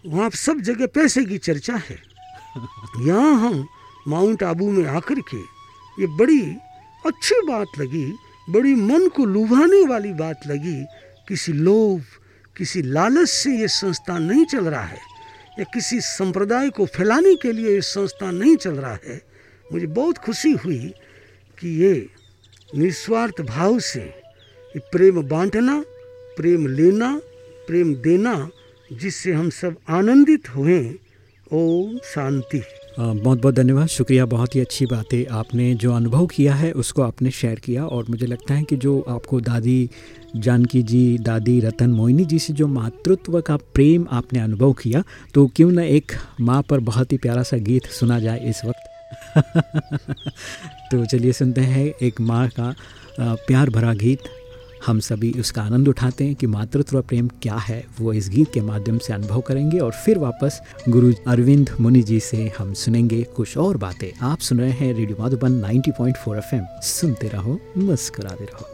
Speaker 2: वहाँ सब जगह पैसे की चर्चा है। यहाँ हम माउंट आबू में आकर के ये बड़ी अच्छी बात लगी, बड़ी मन को लुभाने वाली बात लगी किसी लोभ, किसी लालच से ये संस्थान नहीं चल रहा है, या किसी संप्रदाय को फैलाने के लिए ये संस्थान नहीं चल रहा है, मुझे बहुत खुशी हुई कि ये निस्वार्थ भाव से ये प्रेम बांटना, प्रेम लेना, प्रेम देना, जिससे हम सब आनंदित हुए। ओम शांति।
Speaker 3: बहुत बहुत धन्यवाद। शुक्रिया, बहुत ही अच्छी बात आपने जो अनुभव किया है, उसको आपने शेयर किया और मुझे लगता है कि जो आपको दादी जानकी जी, दादी रतन मोहिनी जी से जो मातृत्व का प्रेम आपने अनुभव किया तो क्यों न एक माँ पर बहुत ही प्यारा सा गीत सुना जाए इस वक्त? तो चलिए सुनते हैं एक माँ का प्यार भरा गीत। हम सभी उसका आनंद उठाते हैं कि मातृत्व प्रेम क्या है, वो इस गीत के माध्यम से अनुभव करेंगे और फिर वापस गुरु अरविंद मुनि जी से हम सुनेंगे कुछ और बातें। आप सुन रहे हैं रेडियो माधुबन 90.4 एफएम। सुनते रहो, मुस्कुराते रहो।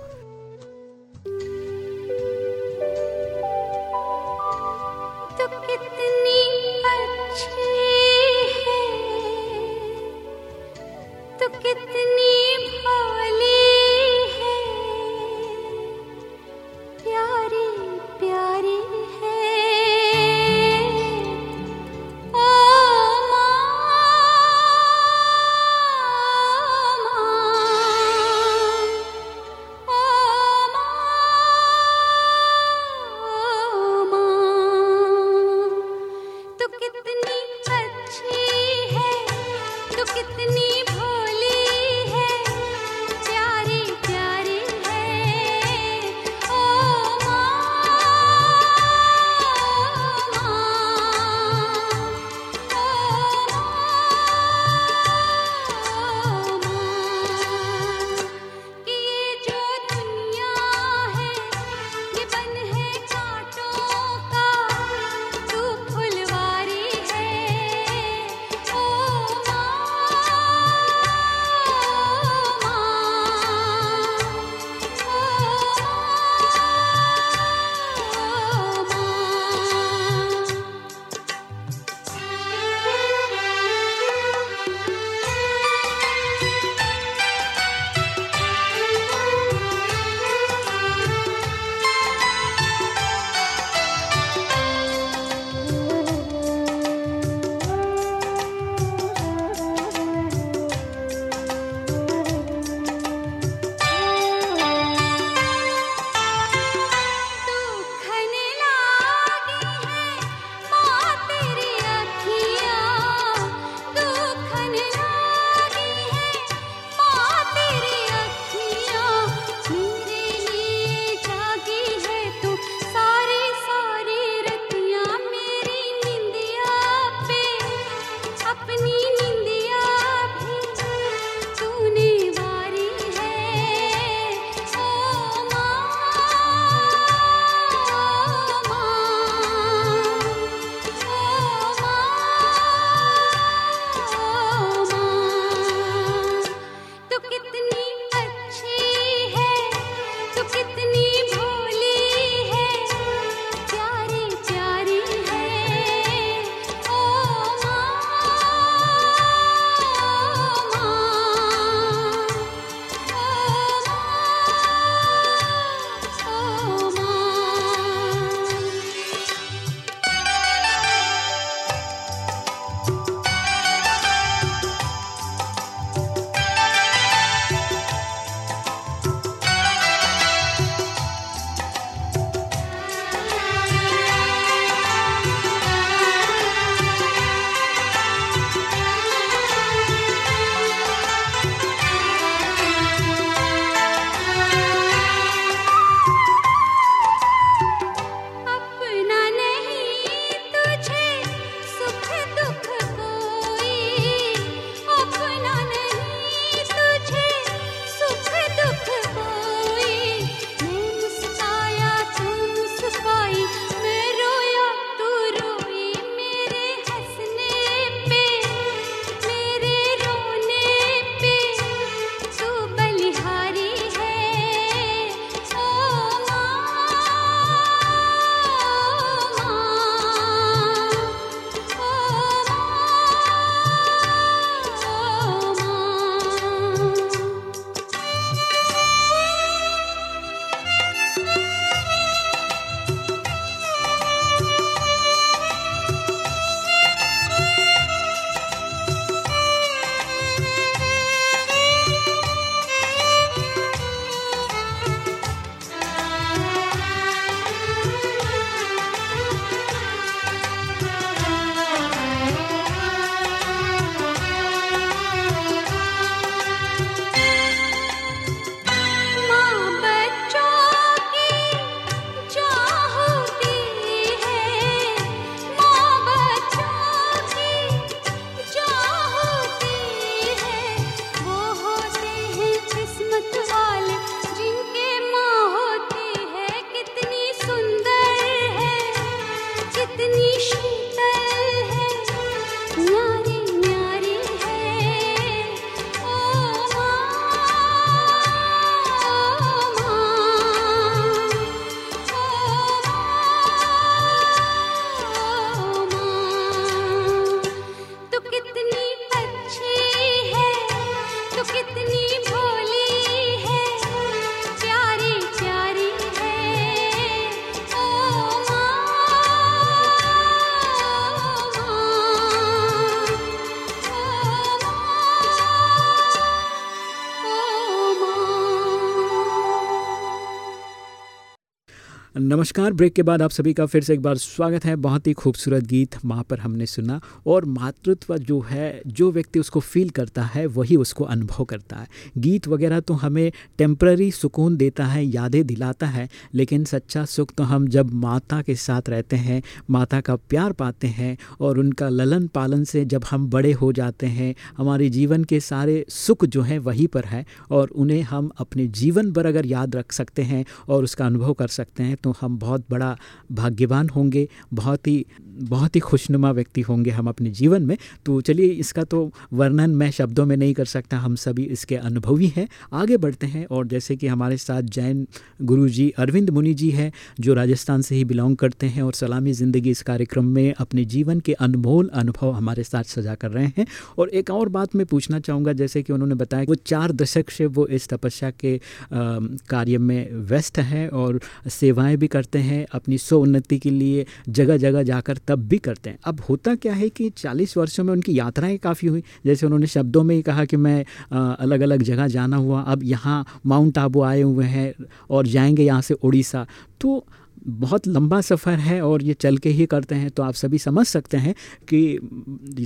Speaker 3: नमस्कार, ब्रेक के बाद आप सभी का फिर से एक बार स्वागत है। बहुत ही खूबसूरत गीत माँ पर हमने सुना और मातृत्व जो है, जो व्यक्ति उसको फील करता है, वही उसको अनुभव करता है। गीत वगैरह तो हमें टेम्प्ररी सुकून देता है, यादें दिलाता है, लेकिन सच्चा सुख तो हम जब माता के साथ रहते हैं, माता का प्यार पाते हैं और उनका ललन पालन से जब हम बड़े हो जाते हैं, हमारे जीवन के सारे सुख जो हैं वहीं पर है और उन्हें हम अपने जीवन भर अगर याद रख सकते हैं और उसका अनुभव कर सकते हैं तो हम बहुत बड़ा भाग्यवान होंगे, बहुत ही बहुत ही खुशनुमा व्यक्ति होंगे हम अपने जीवन में। तो चलिए इसका तो वर्णन मैं शब्दों में नहीं कर सकता, हम सभी इसके अनुभवी हैं। आगे बढ़ते हैं और जैसे कि हमारे साथ जैन गुरु जी अरविंद मुनि जी हैं, जो राजस्थान से ही बिलोंग करते हैं और सलामी ज़िंदगी इस कार्यक्रम में अपने जीवन के अनमोल अनुभव हमारे साथ सजा कर रहे हैं। और एक और बात मैं पूछना चाहूँगा, जैसे कि उन्होंने बताया वो चार दशक से वो इस तपस्या के कार्य में व्यस्त हैं और सेवाएँ भी करते हैं, अपनी स्व उन्नति के लिए जगह जगह जाकर तब भी करते हैं। अब होता क्या है कि 40 वर्षों में उनकी यात्राएँ काफ़ी हुई। जैसे उन्होंने शब्दों में ही कहा कि मैं अलग अलग जगह जाना हुआ, अब यहाँ माउंट आबू आए हुए हैं और जाएँगे यहाँ से उड़ीसा तो बहुत लंबा सफ़र है और ये चल के ही करते हैं तो आप सभी समझ सकते हैं कि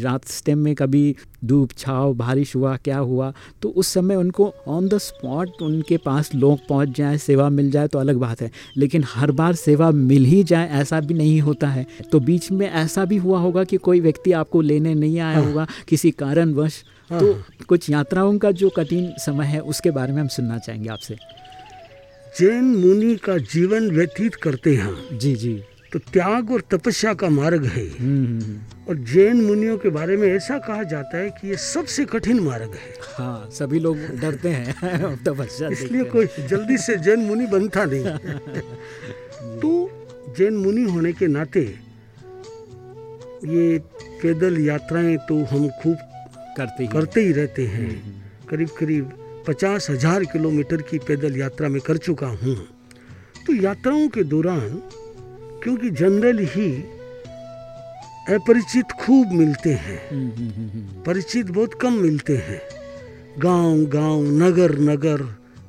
Speaker 3: रास्ते में कभी धूप छाव बारिश हुआ क्या हुआ तो उस समय उनको ऑन द स्पॉट उनके पास लोग पहुँच जाए सेवा मिल जाए तो अलग बात है लेकिन हर बार सेवा मिल ही जाए ऐसा भी नहीं होता है तो बीच में ऐसा भी हुआ होगा कि कोई व्यक्ति आपको लेने नहीं आया हाँ। होगा किसी कारणवश हाँ। तो कुछ यात्राओं का जो कठिन समय है उसके बारे में हम सुनना चाहेंगे आपसे
Speaker 2: जैन मुनि का जीवन व्यतीत करते हैं।
Speaker 3: जी जी।
Speaker 2: तो त्याग और तपस्या का मार्ग है। हम्म, हम्म, हम्म। और जैन मुनियों के बारे में ऐसा कहा जाता है कि ये सबसे कठिन मार्ग है।
Speaker 3: हाँ सभी लोग डरते हैं तपस्या
Speaker 2: इसलिए कोई जल्दी से जैन मुनि बनता नहीं। तो जैन मुनि होने के नाते ये पैदल यात्राएँ तो हम खूब
Speaker 3: करते ही
Speaker 2: करते ही रहते हैं। करीब करीब पचास हज़ार किलोमीटर की पैदल यात्रा में कर चुका हूँ। तो यात्राओं के दौरान, क्योंकि जनरल ही अपरिचित खूब मिलते हैं, परिचित बहुत कम मिलते हैं। गाँव गाँव, नगर नगर,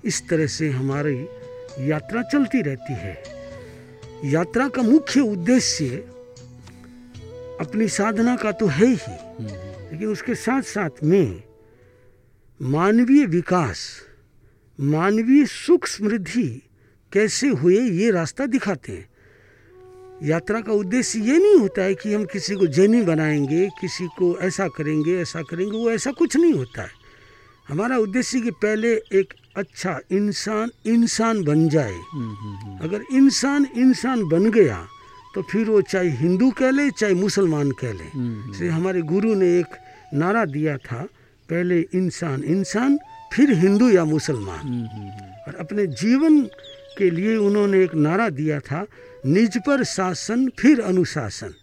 Speaker 2: इस तरह से हमारी यात्रा चलती रहती है। यात्रा का मुख्य उद्देश्य अपनी साधना का तो है ही, लेकिन उसके साथ साथ में मानवीय विकास मानवीय सुख समृद्धि कैसे हुए ये रास्ता दिखाते हैं। यात्रा का उद्देश्य ये नहीं होता है कि हम किसी को जैनी बनाएँगे किसी को ऐसा करेंगे ऐसा करेंगे वो ऐसा कुछ नहीं होता है। हमारा उद्देश्य कि पहले एक अच्छा इंसान इंसान बन जाए। अगर इंसान इंसान बन गया तो फिर वो चाहे हिंदू कह ले चाहे मुसलमान कह ले। हमारे गुरु ने एक नारा दिया था पहले इंसान इंसान फिर हिंदू या मुसलमान। हम्म, हम्म, हम्म। और अपने जीवन के लिए उन्होंने एक नारा दिया था निज पर शासन फिर अनुशासन।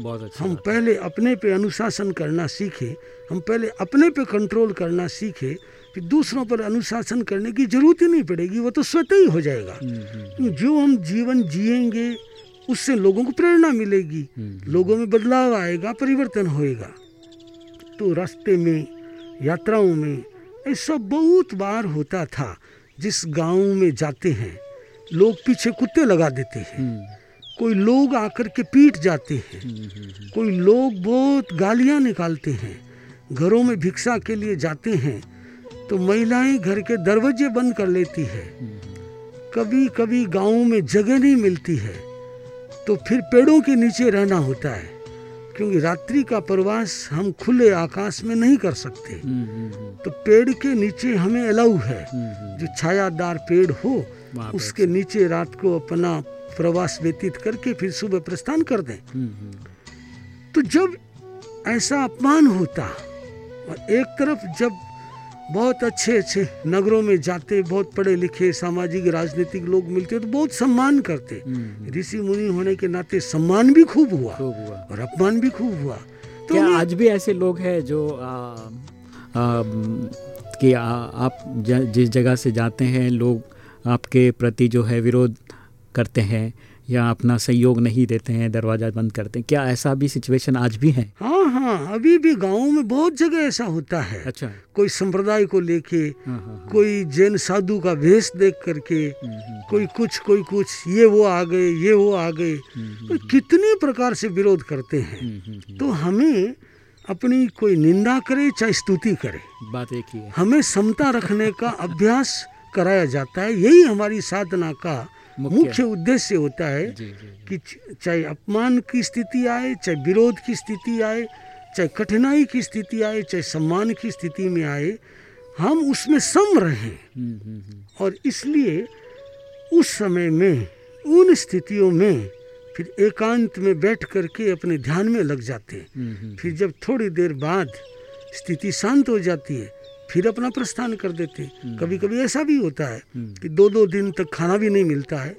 Speaker 3: बहुत अच्छा
Speaker 2: हम पहले अपने पे अनुशासन करना सीखे हम पहले अपने पे कंट्रोल करना सीखे कि दूसरों पर अनुशासन करने की ज़रूरत ही नहीं पड़ेगी वो तो स्वतः ही हो जाएगा। जो हम जीवन जिएँगे उससे लोगों को प्रेरणा मिलेगी। लोगों में बदलाव आएगा परिवर्तन होएगा। तो रास्ते में यात्राओं में ऐसा बहुत बार होता था जिस गाँव में जाते हैं लोग पीछे कुत्ते लगा देते हैं। हम्म। कोई लोग आकर के पीट जाते हैं। हम्म, हम्म, कोई लोग बहुत गालियाँ निकालते हैं। घरों में भिक्षा के लिए जाते हैं तो महिलाएँ घर के दरवाजे बंद कर लेती है। कभी कभी गाँव में जगह नहीं मिलती है तो फिर पेड़ों के नीचे रहना होता है। क्योंकि रात्रि का प्रवास हम खुले आकाश में नहीं कर सकते। हम्म, हम्म, हम्म। तो पेड़ के नीचे हमें अलाउ है। जो छायादार पेड़ हो उसके नीचे रात को अपना प्रवास व्यतीत करके फिर सुबह प्रस्थान कर दें। तो जब ऐसा अपमान होता और एक तरफ़ जब बहुत अच्छे अच्छे नगरों में जाते बहुत पढ़े लिखे सामाजिक राजनीतिक लोग मिलते तो बहुत सम्मान करते हम्म, हम्म। ऋषि मुनि होने के नाते सम्मान भी खूब हुआ, खूब हुआ। और अपमान भी खूब हुआ
Speaker 3: तो क्या आज भी ऐसे लोग हैं जो आ, आ, कि आ, आप जिस जगह से जाते हैं लोग आपके प्रति जो है विरोध करते हैं या अपना सहयोग नहीं देते हैं दरवाज़ा बंद करते हैं। क्या ऐसा भी सिचुएशन आज भी है?
Speaker 2: हाँ हाँ अभी भी गाँव में बहुत जगह ऐसा होता है।
Speaker 3: अच्छा।
Speaker 2: कोई संप्रदाय को लेके
Speaker 3: हाँ हाँ हाँ।
Speaker 2: कोई जैन साधु का वेश देख करके
Speaker 3: हम्म, हम्म,
Speaker 2: कोई कुछ कोई कुछ ये वो आ गए ये वो आ गए।
Speaker 3: हम्म,
Speaker 2: तो कितने प्रकार से विरोध करते हैं।
Speaker 3: हम्म, हम्म, हम्म।
Speaker 2: तो हमें अपनी कोई निंदा करे चाहे स्तुति करे।
Speaker 3: बात एक ही है।
Speaker 2: हमें समता रखने का अभ्यास कराया जाता है। यही हमारी साधना का
Speaker 3: मुख्य-
Speaker 2: उद्देश्य होता है
Speaker 3: जी जी जी।
Speaker 2: कि चाहे अपमान की स्थिति आए चाहे विरोध की स्थिति आए चाहे कठिनाई की स्थिति आए चाहे सम्मान की स्थिति में आए हम उसमें सम रहें
Speaker 3: हम्म, हम्म, हम्म।
Speaker 2: और इसलिए उस समय में उन स्थितियों में फिर एकांत में बैठ करके अपने ध्यान में लग जाते हैं फिर जब थोड़ी देर बाद स्थिति शांत हो जाती है फिर अपना प्रस्थान कर देते। हैं कभी कभी ऐसा भी होता है
Speaker 3: हम्म।
Speaker 2: कि दो दो दिन तक खाना भी नहीं मिलता है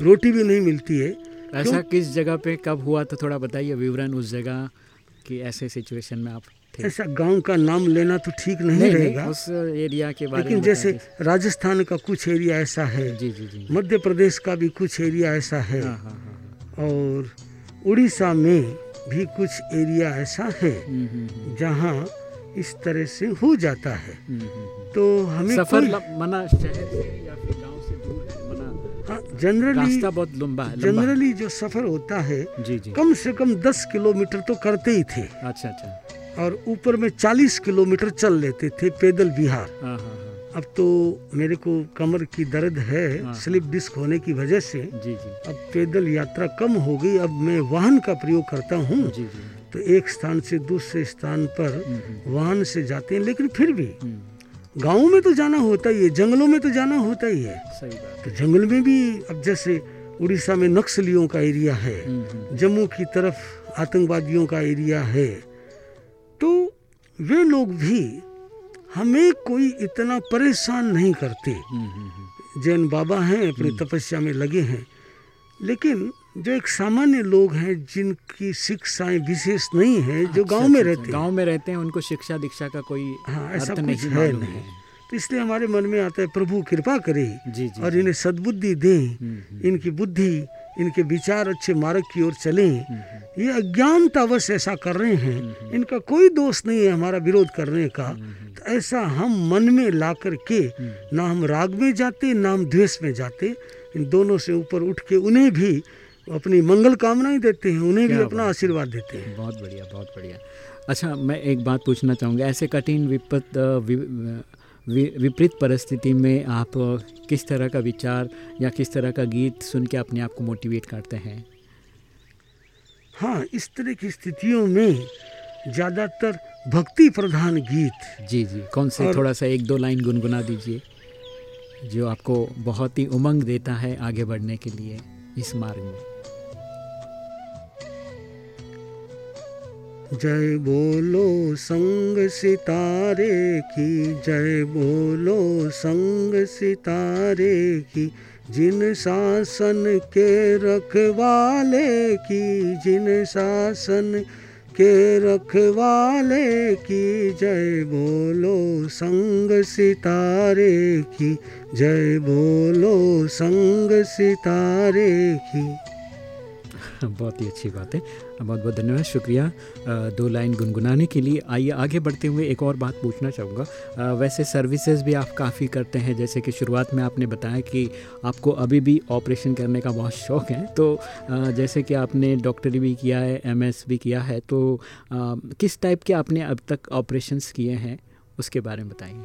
Speaker 2: रोटी भी नहीं मिलती है।
Speaker 3: ऐसा किस जगह पे कब हुआ तो थोड़ा बताइए विवरण उस जगह की ऐसे सिचुएशन में आप थे।
Speaker 2: ऐसा गाँव का नाम लेना तो ठीक नहीं,
Speaker 3: नहीं,
Speaker 2: रहेगा।
Speaker 3: उस एरिया के बारे
Speaker 2: लेकिन
Speaker 3: में
Speaker 2: जैसे राजस्थान का कुछ एरिया ऐसा है
Speaker 3: जी जी जी।
Speaker 2: मध्य प्रदेश का भी कुछ एरिया ऐसा है।
Speaker 3: हाँ हाँ हाँ
Speaker 2: और उड़ीसा में भी कुछ एरिया ऐसा है
Speaker 3: हम्म, हम्म, हम्म,
Speaker 2: जहाँ इस तरह से हो जाता है।
Speaker 3: हम्म, हम्म, हम्म।
Speaker 2: तो हमें
Speaker 3: सफ़र मना शहर से या फिर गाँव से दूर है मना
Speaker 2: हाँ, जनरली
Speaker 3: रास्ता बहुत लंबा है
Speaker 2: जनरली जो सफ़र होता है
Speaker 3: जी जी।
Speaker 2: कम से कम 10 किलोमीटर तो करते ही थे।
Speaker 3: अच्छा अच्छा।
Speaker 2: और ऊपर में 40 किलोमीटर चल लेते थे पैदल बिहार।
Speaker 3: हाँ हाँ हाँ।
Speaker 2: अब तो मेरे को कमर की दर्द है
Speaker 3: हाँ।
Speaker 2: स्लिप डिस्क होने की वजह से।
Speaker 3: जी जी।
Speaker 2: अब पैदल यात्रा कम हो गई अब मैं वाहन का प्रयोग करता हूँ।
Speaker 3: जी जी।
Speaker 2: तो एक स्थान से दूसरे स्थान पर
Speaker 3: हम्म, हम्म,
Speaker 2: वाहन से जाते हैं लेकिन फिर भी
Speaker 3: हम्म,
Speaker 2: गाँव में तो जाना होता ही है जंगलों में तो जाना होता ही है। तो जंगल में भी अब जैसे उड़ीसा में नक्सलियों का एरिया है
Speaker 3: हम्म, हम्म,
Speaker 2: जम्मू की तरफ़ आतंकवादियों का एरिया है तो वे लोग भी हमें कोई इतना परेशान नहीं करते।
Speaker 3: हम्म, हम्म, हम्म,
Speaker 2: जैन बाबा हैं अपनी तपस्या में लगे हैं लेकिन जो एक सामान्य लोग हैं जिनकी शिक्षाएँ विशेष नहीं है जो
Speaker 3: अच्छा,
Speaker 2: गाँव में
Speaker 3: अच्छा,
Speaker 2: रहते हैं
Speaker 3: गाँव में रहते हैं उनको शिक्षा दीक्षा का कोई
Speaker 2: हाँ ऐसा
Speaker 3: नहीं
Speaker 2: है नहीं। तो इसलिए हमारे मन में आता है प्रभु कृपा करे
Speaker 3: जी जी
Speaker 2: और इन्हें सद्बुद्धि दें
Speaker 3: हम्म, हम्म,
Speaker 2: इनकी बुद्धि इनके विचार अच्छे मार्ग की ओर चलें।
Speaker 3: हम्म,
Speaker 2: ये अज्ञानतावश ऐसा कर रहे हैं इनका कोई दोष नहीं है हमारा विरोध करने का। तो ऐसा हम मन में ला कर के ना हम राग में जाते ना हम द्वेष में जाते इन दोनों से ऊपर उठ के उन्हें भी अपनी मंगल कामनाएँ देते हैं उन्हें भी अपना आशीर्वाद देते हैं।
Speaker 3: बहुत बढ़िया बहुत बढ़िया। अच्छा मैं एक बात पूछना चाहूँगा ऐसे कठिन विपत विपरीत परिस्थिति में आप किस तरह का विचार या किस तरह का गीत सुन के अपने आप को मोटिवेट करते हैं?
Speaker 2: हाँ इस तरह की स्थितियों में ज़्यादातर भक्ति प्रधान गीत
Speaker 3: जी जी। कौन से? थोड़ा सा एक दो लाइन गुनगुना दीजिए जो आपको बहुत ही उमंग देता है आगे बढ़ने के लिए। इस मार्ग में।
Speaker 2: जय बोलो संग सितारे की, जय बोलो संग सितारे की, जिन शासन के रखवाले की, जिन शासन के रखवाले की जय बोलो संग सितारे की, जय बोलो संग सितारे की।
Speaker 3: बहुत ही अच्छी बात है। बहुत बहुत धन्यवाद शुक्रिया। दो लाइन गुनगुनाने के लिए। आइए आगे बढ़ते हुए एक और बात पूछना चाहूँगा। वैसे सर्विसेज़ भी आप काफ़ी करते हैं जैसे कि शुरुआत में आपने बताया कि आपको अभी भी ऑपरेशन करने का बहुत शौक़ है। तो जैसे कि आपने डॉक्टरी भी किया है एमएस भी किया है तो किस टाइप के आपने अब तक ऑपरेशंस किए हैं? उसके बारे में बताइए।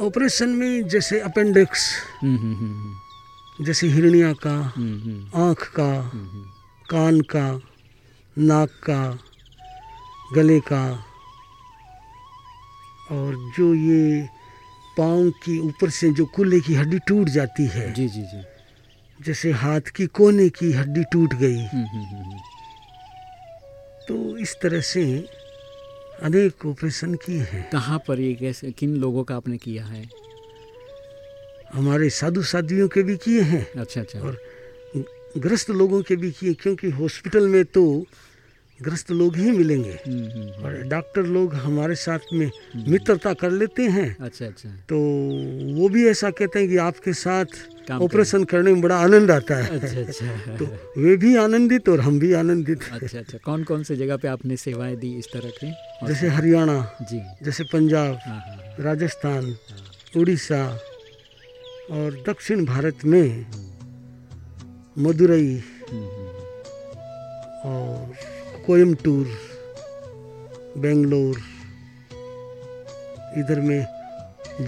Speaker 2: ऑपरेशन में जैसे अपेंडिक्स
Speaker 3: हम्म, हम्म, हम्म,
Speaker 2: जैसे हिरनिया का आँख का कान का नाक का गले का और जो ये पाँव की ऊपर से जो कुल्ले की हड्डी टूट जाती है।
Speaker 3: जी जी जी।
Speaker 2: जैसे हाथ की कोने की हड्डी टूट गई।
Speaker 3: हम्म, हम्म, हम्म,
Speaker 2: तो इस तरह से अनेक ऑपरेशन किए हैं।
Speaker 3: कहाँ पर ये कैसे किन लोगों का आपने किया है?
Speaker 2: हमारे साधु साधियों के भी किए हैं।
Speaker 3: अच्छा अच्छा।
Speaker 2: और ग्रस्त लोगों के भी किए क्योंकि हॉस्पिटल में तो ग्रस्त लोग ही मिलेंगे। और डॉक्टर लोग हमारे साथ में मित्रता कर लेते हैं।
Speaker 3: अच्छा अच्छा।
Speaker 2: तो वो भी ऐसा कहते हैं कि आपके साथ ऑपरेशन करने में बड़ा आनंद आता है।
Speaker 3: अच्छा अच्छा।
Speaker 2: तो वे भी आनंदित और हम भी आनंदित
Speaker 3: अच्छा अच्छा। कौन कौन से जगह पे आपने सेवाएँ दी इस तरह की?
Speaker 2: जैसे हरियाणा
Speaker 3: जी।
Speaker 2: जैसे पंजाब
Speaker 3: हाँ हाँ
Speaker 2: राजस्थान उड़ीसा और दक्षिण भारत में मदुरई और कोयमटूर बेंगलोर इधर में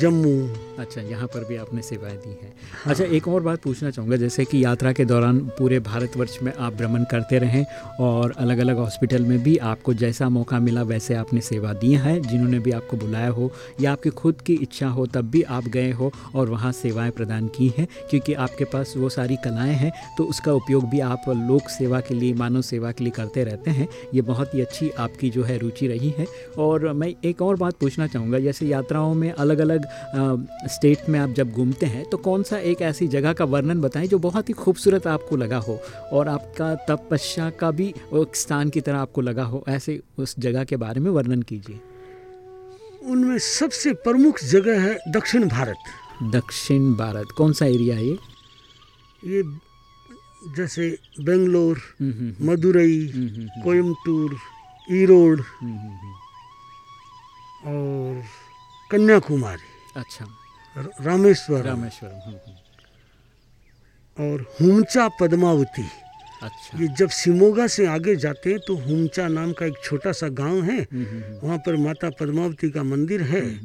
Speaker 2: जम्मू
Speaker 3: अच्छा यहाँ पर भी आपने सेवाएँ दी हैं हाँ। अच्छा एक और बात पूछना चाहूँगा, जैसे कि यात्रा के दौरान पूरे भारतवर्ष में आप भ्रमण करते रहें और अलग अलग हॉस्पिटल में भी आपको जैसा मौका मिला, वैसे आपने सेवा दी है, जिन्होंने भी आपको बुलाया हो या आपकी खुद की इच्छा हो, तब भी आप गए हो और वहाँ सेवाएँ प्रदान की हैं, क्योंकि आपके पास वो सारी कलाएँ हैं तो उसका उपयोग भी आप लोक सेवा के लिए, मानव सेवा के लिए करते रहते हैं ये बहुत ही अच्छी आपकी जो है रुचि रही है और मैं एक और बात पूछना चाहूँगा, जैसे यात्राओं में अलग अलग स्टेट में आप जब घूमते हैं तो कौन सा एक ऐसी जगह का वर्णन बताएँ जो बहुत ही खूबसूरत आपको लगा हो और आपका तपस्या का भी एक स्थान की तरह आपको लगा हो? ऐसे उस जगह के बारे में वर्णन कीजिए।
Speaker 2: उनमें सबसे प्रमुख जगह है दक्षिण भारत।
Speaker 3: दक्षिण भारत। कौन सा एरिया है ये?
Speaker 2: ये जैसे बेंगलोर
Speaker 3: हम्म, हम्म, हम्म,
Speaker 2: मदुरई कोयम्बटूर ईरोड। और कन्याकुमारी।
Speaker 3: अच्छा।
Speaker 2: र- रामेश्वरम।
Speaker 3: रामेश्वरम हम्म, हम्म,
Speaker 2: और हुमचा पद्मावती।
Speaker 3: अच्छा।
Speaker 2: ये जब सिमोगा से आगे जाते हैं तो हुमचा नाम का एक छोटा सा गाँव है।
Speaker 3: हम्म,
Speaker 2: वहाँ पर माता पद्मावती का मंदिर है।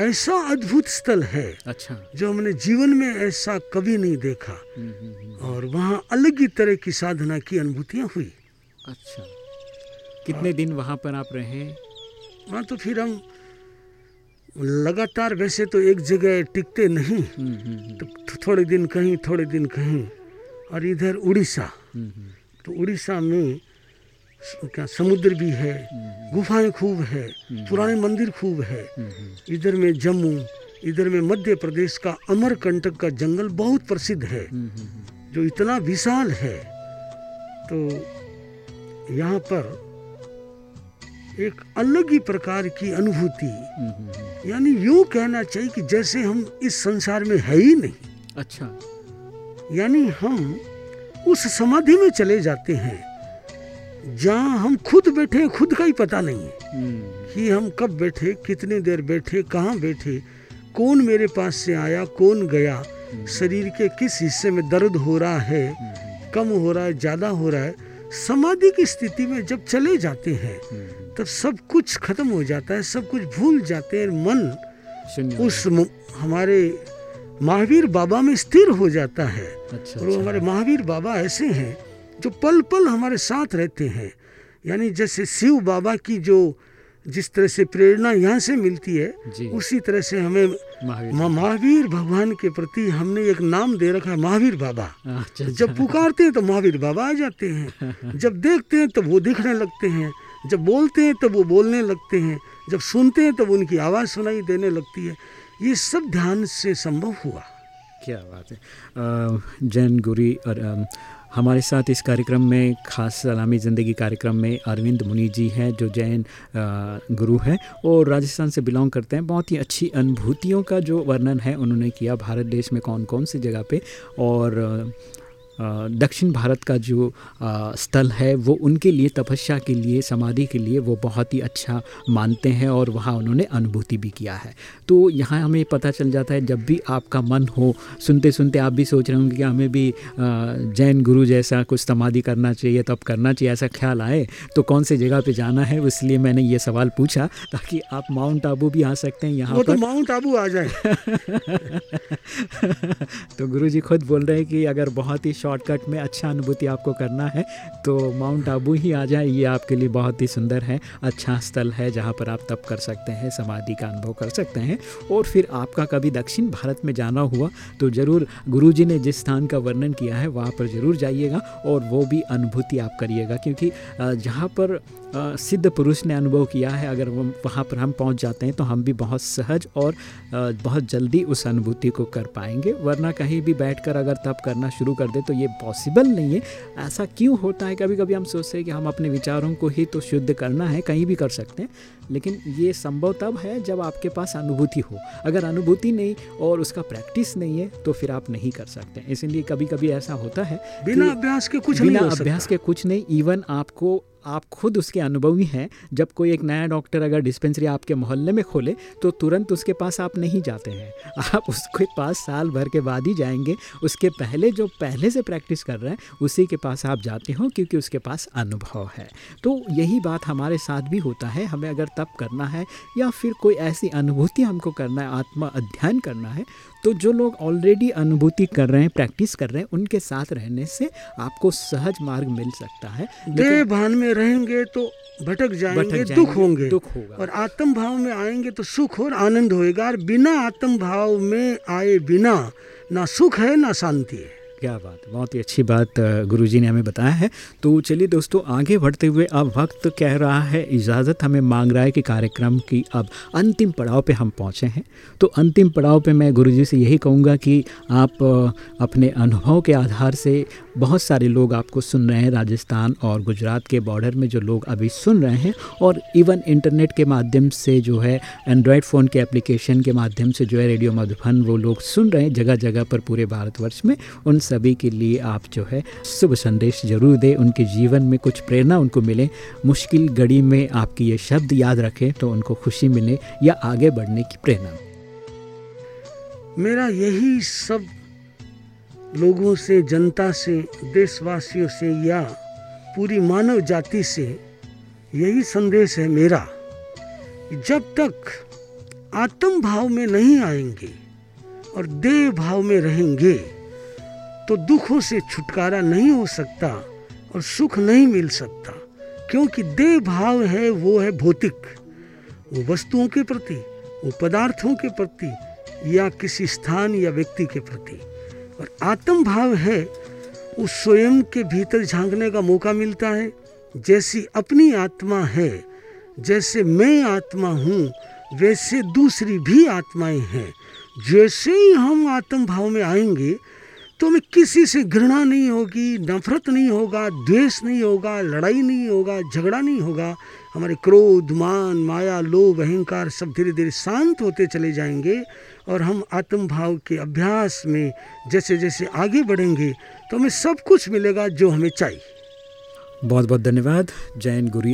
Speaker 2: ऐसा अद्भुत स्थल है
Speaker 3: अच्छा।
Speaker 2: जो हमने जीवन में ऐसा कभी नहीं देखा।
Speaker 3: हम्म,
Speaker 2: और वहाँ अलग ही तरह की साधना की अनुभूतियाँ हुई।
Speaker 3: अच्छा। कितने दिन वहाँ पर आप रहे?
Speaker 2: वहाँ तो फिर हम लगातार वैसे तो एक जगह टिकते नहीं।
Speaker 3: हम्म, हम्म, हम्म,
Speaker 2: तो थोड़े दिन कहीं थोड़े दिन कहीं। और इधर उड़ीसा। तो उड़ीसा में क्या समुद्र भी है गुफाएँ खूब है पुराने मंदिर खूब है। इधर में जम्मू इधर में मध्य प्रदेश का अमरकंटक का जंगल बहुत प्रसिद्ध है। जो इतना विशाल है तो यहाँ पर एक अलग ही प्रकार की अनुभूति।
Speaker 3: हम्म, हम्म, हम्म,
Speaker 2: यानी यूँ कहना चाहिए कि जैसे हम इस संसार में है ही नहीं।
Speaker 3: अच्छा।
Speaker 2: यानी हम उस समाधि में चले जाते हैं जहाँ हम खुद बैठे खुद का ही पता नहीं है
Speaker 3: हम्म,
Speaker 2: कि हम कब बैठे कितने देर बैठे कहाँ बैठे कौन मेरे पास से आया कौन गया शरीर के किस हिस्से में दर्द हो रहा है
Speaker 3: हम्म,
Speaker 2: कम हो रहा है ज़्यादा हो रहा है समाधि की स्थिति में जब चले जाते हैं तब सब कुछ खत्म हो जाता है सब कुछ भूल जाते हैं मन उस हमारे महावीर बाबा में स्थिर हो जाता है।
Speaker 3: अच्छा
Speaker 2: और वो
Speaker 3: अच्छा।
Speaker 2: हमारे महावीर बाबा ऐसे हैं जो पल पल हमारे साथ रहते हैं। यानी जैसे शिव बाबा की जो जिस तरह से प्रेरणा यहाँ से मिलती है उसी तरह से हमें
Speaker 3: महावीर
Speaker 2: भगवान के प्रति हमने एक नाम दे रखा है महावीर बाबा।
Speaker 3: अच्छा
Speaker 2: जब पुकारते हैं तो महावीर बाबा आ जाते हैं। जब देखते हैं तब वो दिखने लगते हैं। जब बोलते हैं, तब वो बोलने लगते हैं। जब सुनते हैं, तब उनकी आवाज़ सुनाई देने लगती है। ये सब ध्यान से संभव हुआ।
Speaker 3: क्या बात है। जैन गुरी और हमारे साथ इस कार्यक्रम में, खास सलामी ज़िंदगी कार्यक्रम में अरविंद मुनि जी हैं, जो जैन गुरु हैं और राजस्थान से बिलोंग करते हैं। बहुत ही अच्छी अनुभूतियों का जो वर्णन है, उन्होंने किया। भारत देश में कौन कौन सी जगह पे? और दक्षिण भारत का जो स्थल है वो उनके लिए तपस्या के लिए समाधि के लिए वो बहुत ही अच्छा मानते हैं और वहाँ उन्होंने अनुभूति भी किया है। तो यहाँ हमें पता चल जाता है जब भी आपका मन हो सुनते सुनते आप भी सोच रहे होंगे कि हमें भी जैन गुरु जैसा कुछ समाधि करना चाहिए तब करना चाहिए ऐसा ख्याल आए तो कौन से जगह पे जाना है इसलिए मैंने ये सवाल पूछा ताकि आप माउंट आबू भी आ सकते हैं यहाँ
Speaker 2: तो
Speaker 3: पर।
Speaker 2: माउंट आबू आ जाए।
Speaker 3: तो गुरुजी खुद बोल रहे हैं कि अगर बहुत ही शॉर्टकट में अच्छा अनुभूति आपको करना है तो माउंट आबू ही आ जाए, ये आपके लिए बहुत ही सुंदर है अच्छा स्थल है जहाँ पर आप तप कर सकते हैं, समाधि का अनुभव कर सकते हैं। और फिर आपका कभी दक्षिण भारत में जाना हुआ तो ज़रूर गुरुजी ने जिस स्थान का वर्णन किया है, वहाँ पर ज़रूर जाइएगा और वो भी अनुभूति आप करिएगा, क्योंकि जहाँ पर सिद्ध पुरुष ने अनुभव किया है, अगर वहाँ पर हम पहुँच जाते हैं तो हम भी बहुत सहज और बहुत जल्दी उस अनुभूति को कर पाएँगे। वरना कहीं भी बैठकर अगर तप करना शुरू कर दे तो ये पॉसिबल नहीं है। ऐसा क्यों होता है? कभी कभी हम सोचते हैं कि हम अपने विचारों को ही तो शुद्ध करना है कहीं भी कर सकते हैं। लेकिन ये संभव तब है जब आपके पास अनुभूति हो। अगर अनुभूति नहीं और उसका प्रैक्टिस नहीं है तो फिर आप नहीं कर सकते इसलिए कभी कभी ऐसा होता है
Speaker 2: बिना अभ्यास के कुछ
Speaker 3: बिना अभ्यास के कुछ नहीं इवन आपको आप खुद उसके अनुभवी हैं। जब कोई एक नया डॉक्टर अगर डिस्पेंसरी आपके मोहल्ले में खोले तो तुरंत उसके पास आप नहीं जाते हैं। आप उसके पास साल भर के बाद ही जाएँगे। उसके पहले जो पहले से प्रैक्टिस कर रहे हैं, उसी के पास आप जाते हो, क्योंकि उसके पास अनुभव है। तो यही बात हमारे साथ भी होता है। हमें अगर तप करना है, या फिर कोई ऐसी अनुभूति हमको करना है, आत्मा अध्ययन करना है तो जो लोग ऑलरेडी अनुभूति कर रहे हैं प्रैक्टिस कर रहे हैं उनके साथ रहने से आपको सहज मार्ग मिल सकता है।
Speaker 2: देह भान में रहेंगे तो भटक जाएँगे,
Speaker 3: भटक जाएँगे,
Speaker 2: दुख होंगे।
Speaker 3: दुख होगा।
Speaker 2: और आत्म भाव में आएँगे तो सुख और आनंद होएगा और बिना आत्म भाव में आए बिना ना सुख है ना शांति है।
Speaker 3: क्या बात, बहुत ही अच्छी बात गुरुजी ने हमें बताया है। तो चलिए दोस्तों, आगे बढ़ते हुए अब वक्त कह रहा है इजाज़त, हमें मांग रहा है कि कार्यक्रम की अब अंतिम पड़ाव पे हम पहुँचे हैं। तो अंतिम पड़ाव पे मैं गुरुजी से यही कहूँगा कि आप अपने अनुभव के आधार से बहुत सारे लोग आपको सुन रहे हैं राजस्थान और गुजरात के बॉर्डर में जो लोग अभी सुन रहे हैं और इवन इंटरनेट के माध्यम से जो है एंड्रॉयड फ़ोन के एप्लीकेशन के माध्यम से जो है रेडियो मधुबन वो लोग सुन रहे हैं जगह जगह पर पूरे भारतवर्ष में। उन सभी के लिए आप जो है शुभ संदेश ज़रूर दें। उनके जीवन में कुछ प्रेरणा उनको मिले। मुश्किल घड़ी में आपकी ये शब्द याद रखें तो उनको खुशी मिले या आगे बढ़ने की प्रेरणा।
Speaker 2: मेरा यही सब लोगों से, जनता से, देशवासियों से या पूरी मानव जाति से यही संदेश है मेरा जब तक आत्म भाव में नहीं आएँगे और देह भाव में रहेंगे तो दुखों से छुटकारा नहीं हो सकता और सुख नहीं मिल सकता। क्योंकि देह भाव है, वो है भौतिक। वो वस्तुओं के प्रति, वो पदार्थों के प्रति या किसी स्थान या व्यक्ति के प्रति। और आत्म भाव है उस स्वयं के भीतर झांकने का मौका मिलता है। जैसी अपनी आत्मा है, जैसे मैं आत्मा हूँ, वैसे दूसरी भी आत्माएँ हैं। जैसे ही हम आत्म भाव में आएँगे तो हमें किसी से घृणा नहीं होगी, नफरत नहीं होगा, द्वेष नहीं होगा, लड़ाई नहीं होगा, झगड़ा नहीं होगा। हमारे क्रोध, मान, माया, लोभ, अहंकार सब धीरे धीरे शांत होते चले जाएँगे और हम आत्मभाव के अभ्यास में जैसे जैसे आगे बढ़ेंगे तो हमें सब कुछ मिलेगा जो हमें चाहिए।
Speaker 3: बहुत बहुत धन्यवाद। जैन गुरु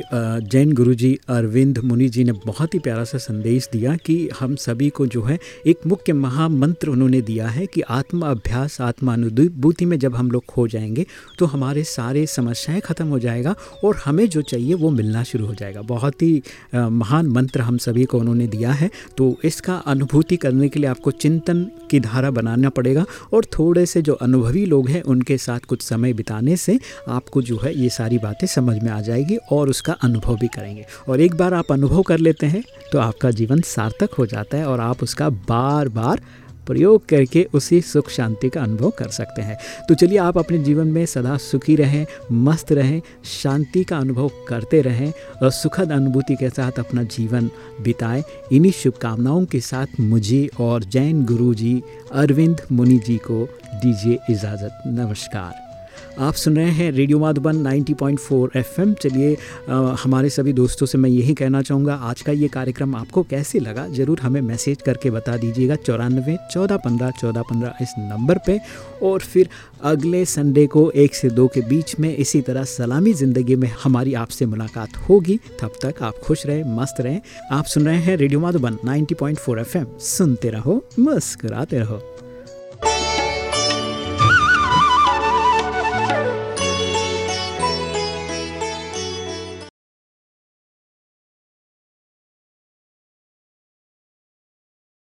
Speaker 3: जैन गुरु जी अरविंद मुनि जी ने बहुत ही प्यारा सा संदेश दिया कि हम सभी को जो है एक मुख्य महामंत्र उन्होंने दिया है कि आत्मा अभ्यास आत्मानुभूति में जब हम लोग खो जाएँगे तो हमारे सारे समस्याएँ ख़त्म हो जाएगा और हमें जो चाहिए वो मिलना शुरू हो जाएगा। बहुत ही महान मंत्र हम सभी को उन्होंने दिया है। तो इसका अनुभूति करने के लिए आपको चिंतन की धारा बनाना पड़ेगा और थोड़े से जो अनुभवी लोग हैं उनके साथ कुछ समय बिताने से आपको जो है ये सारी बातें समझ में आ जाएगी और उसका अनुभव भी करेंगे। और एक बार आप अनुभव कर लेते हैं तो आपका जीवन सार्थक हो जाता है और आप उसका बार बार प्रयोग करके उसी सुख शांति का अनुभव कर सकते हैं। तो चलिए आप अपने जीवन में सदा सुखी रहें, मस्त रहें, शांति का अनुभव करते रहें और सुखद अनुभूति के साथ अपना जीवन बिताएँ। इन्हीं शुभकामनाओं के साथ मुझे और जैन गुरु जी अरविंद मुनि जी को दीजिए इजाज़त। नमस्कार। आप सुन रहे हैं रेडियो माधुबन 90.4 एफएम। चलिए हमारे सभी दोस्तों से मैं यही कहना चाहूँगा, आज का ये कार्यक्रम आपको कैसे लगा, ज़रूर हमें मैसेज करके बता दीजिएगा चौरानवे, चौदह पंद्रह चौदह पंद्रह इस नंबर पे। और फिर अगले संडे को एक से दो के बीच में इसी तरह सलामी ज़िंदगी में हमारी आपसे मुलाकात होगी। तब तक आप खुश रहें, मस्त रहें। आप सुन रहे हैं रेडियो माधुबन 90.4 एफएम। सुनते रहो, मुस्कुराते रहो।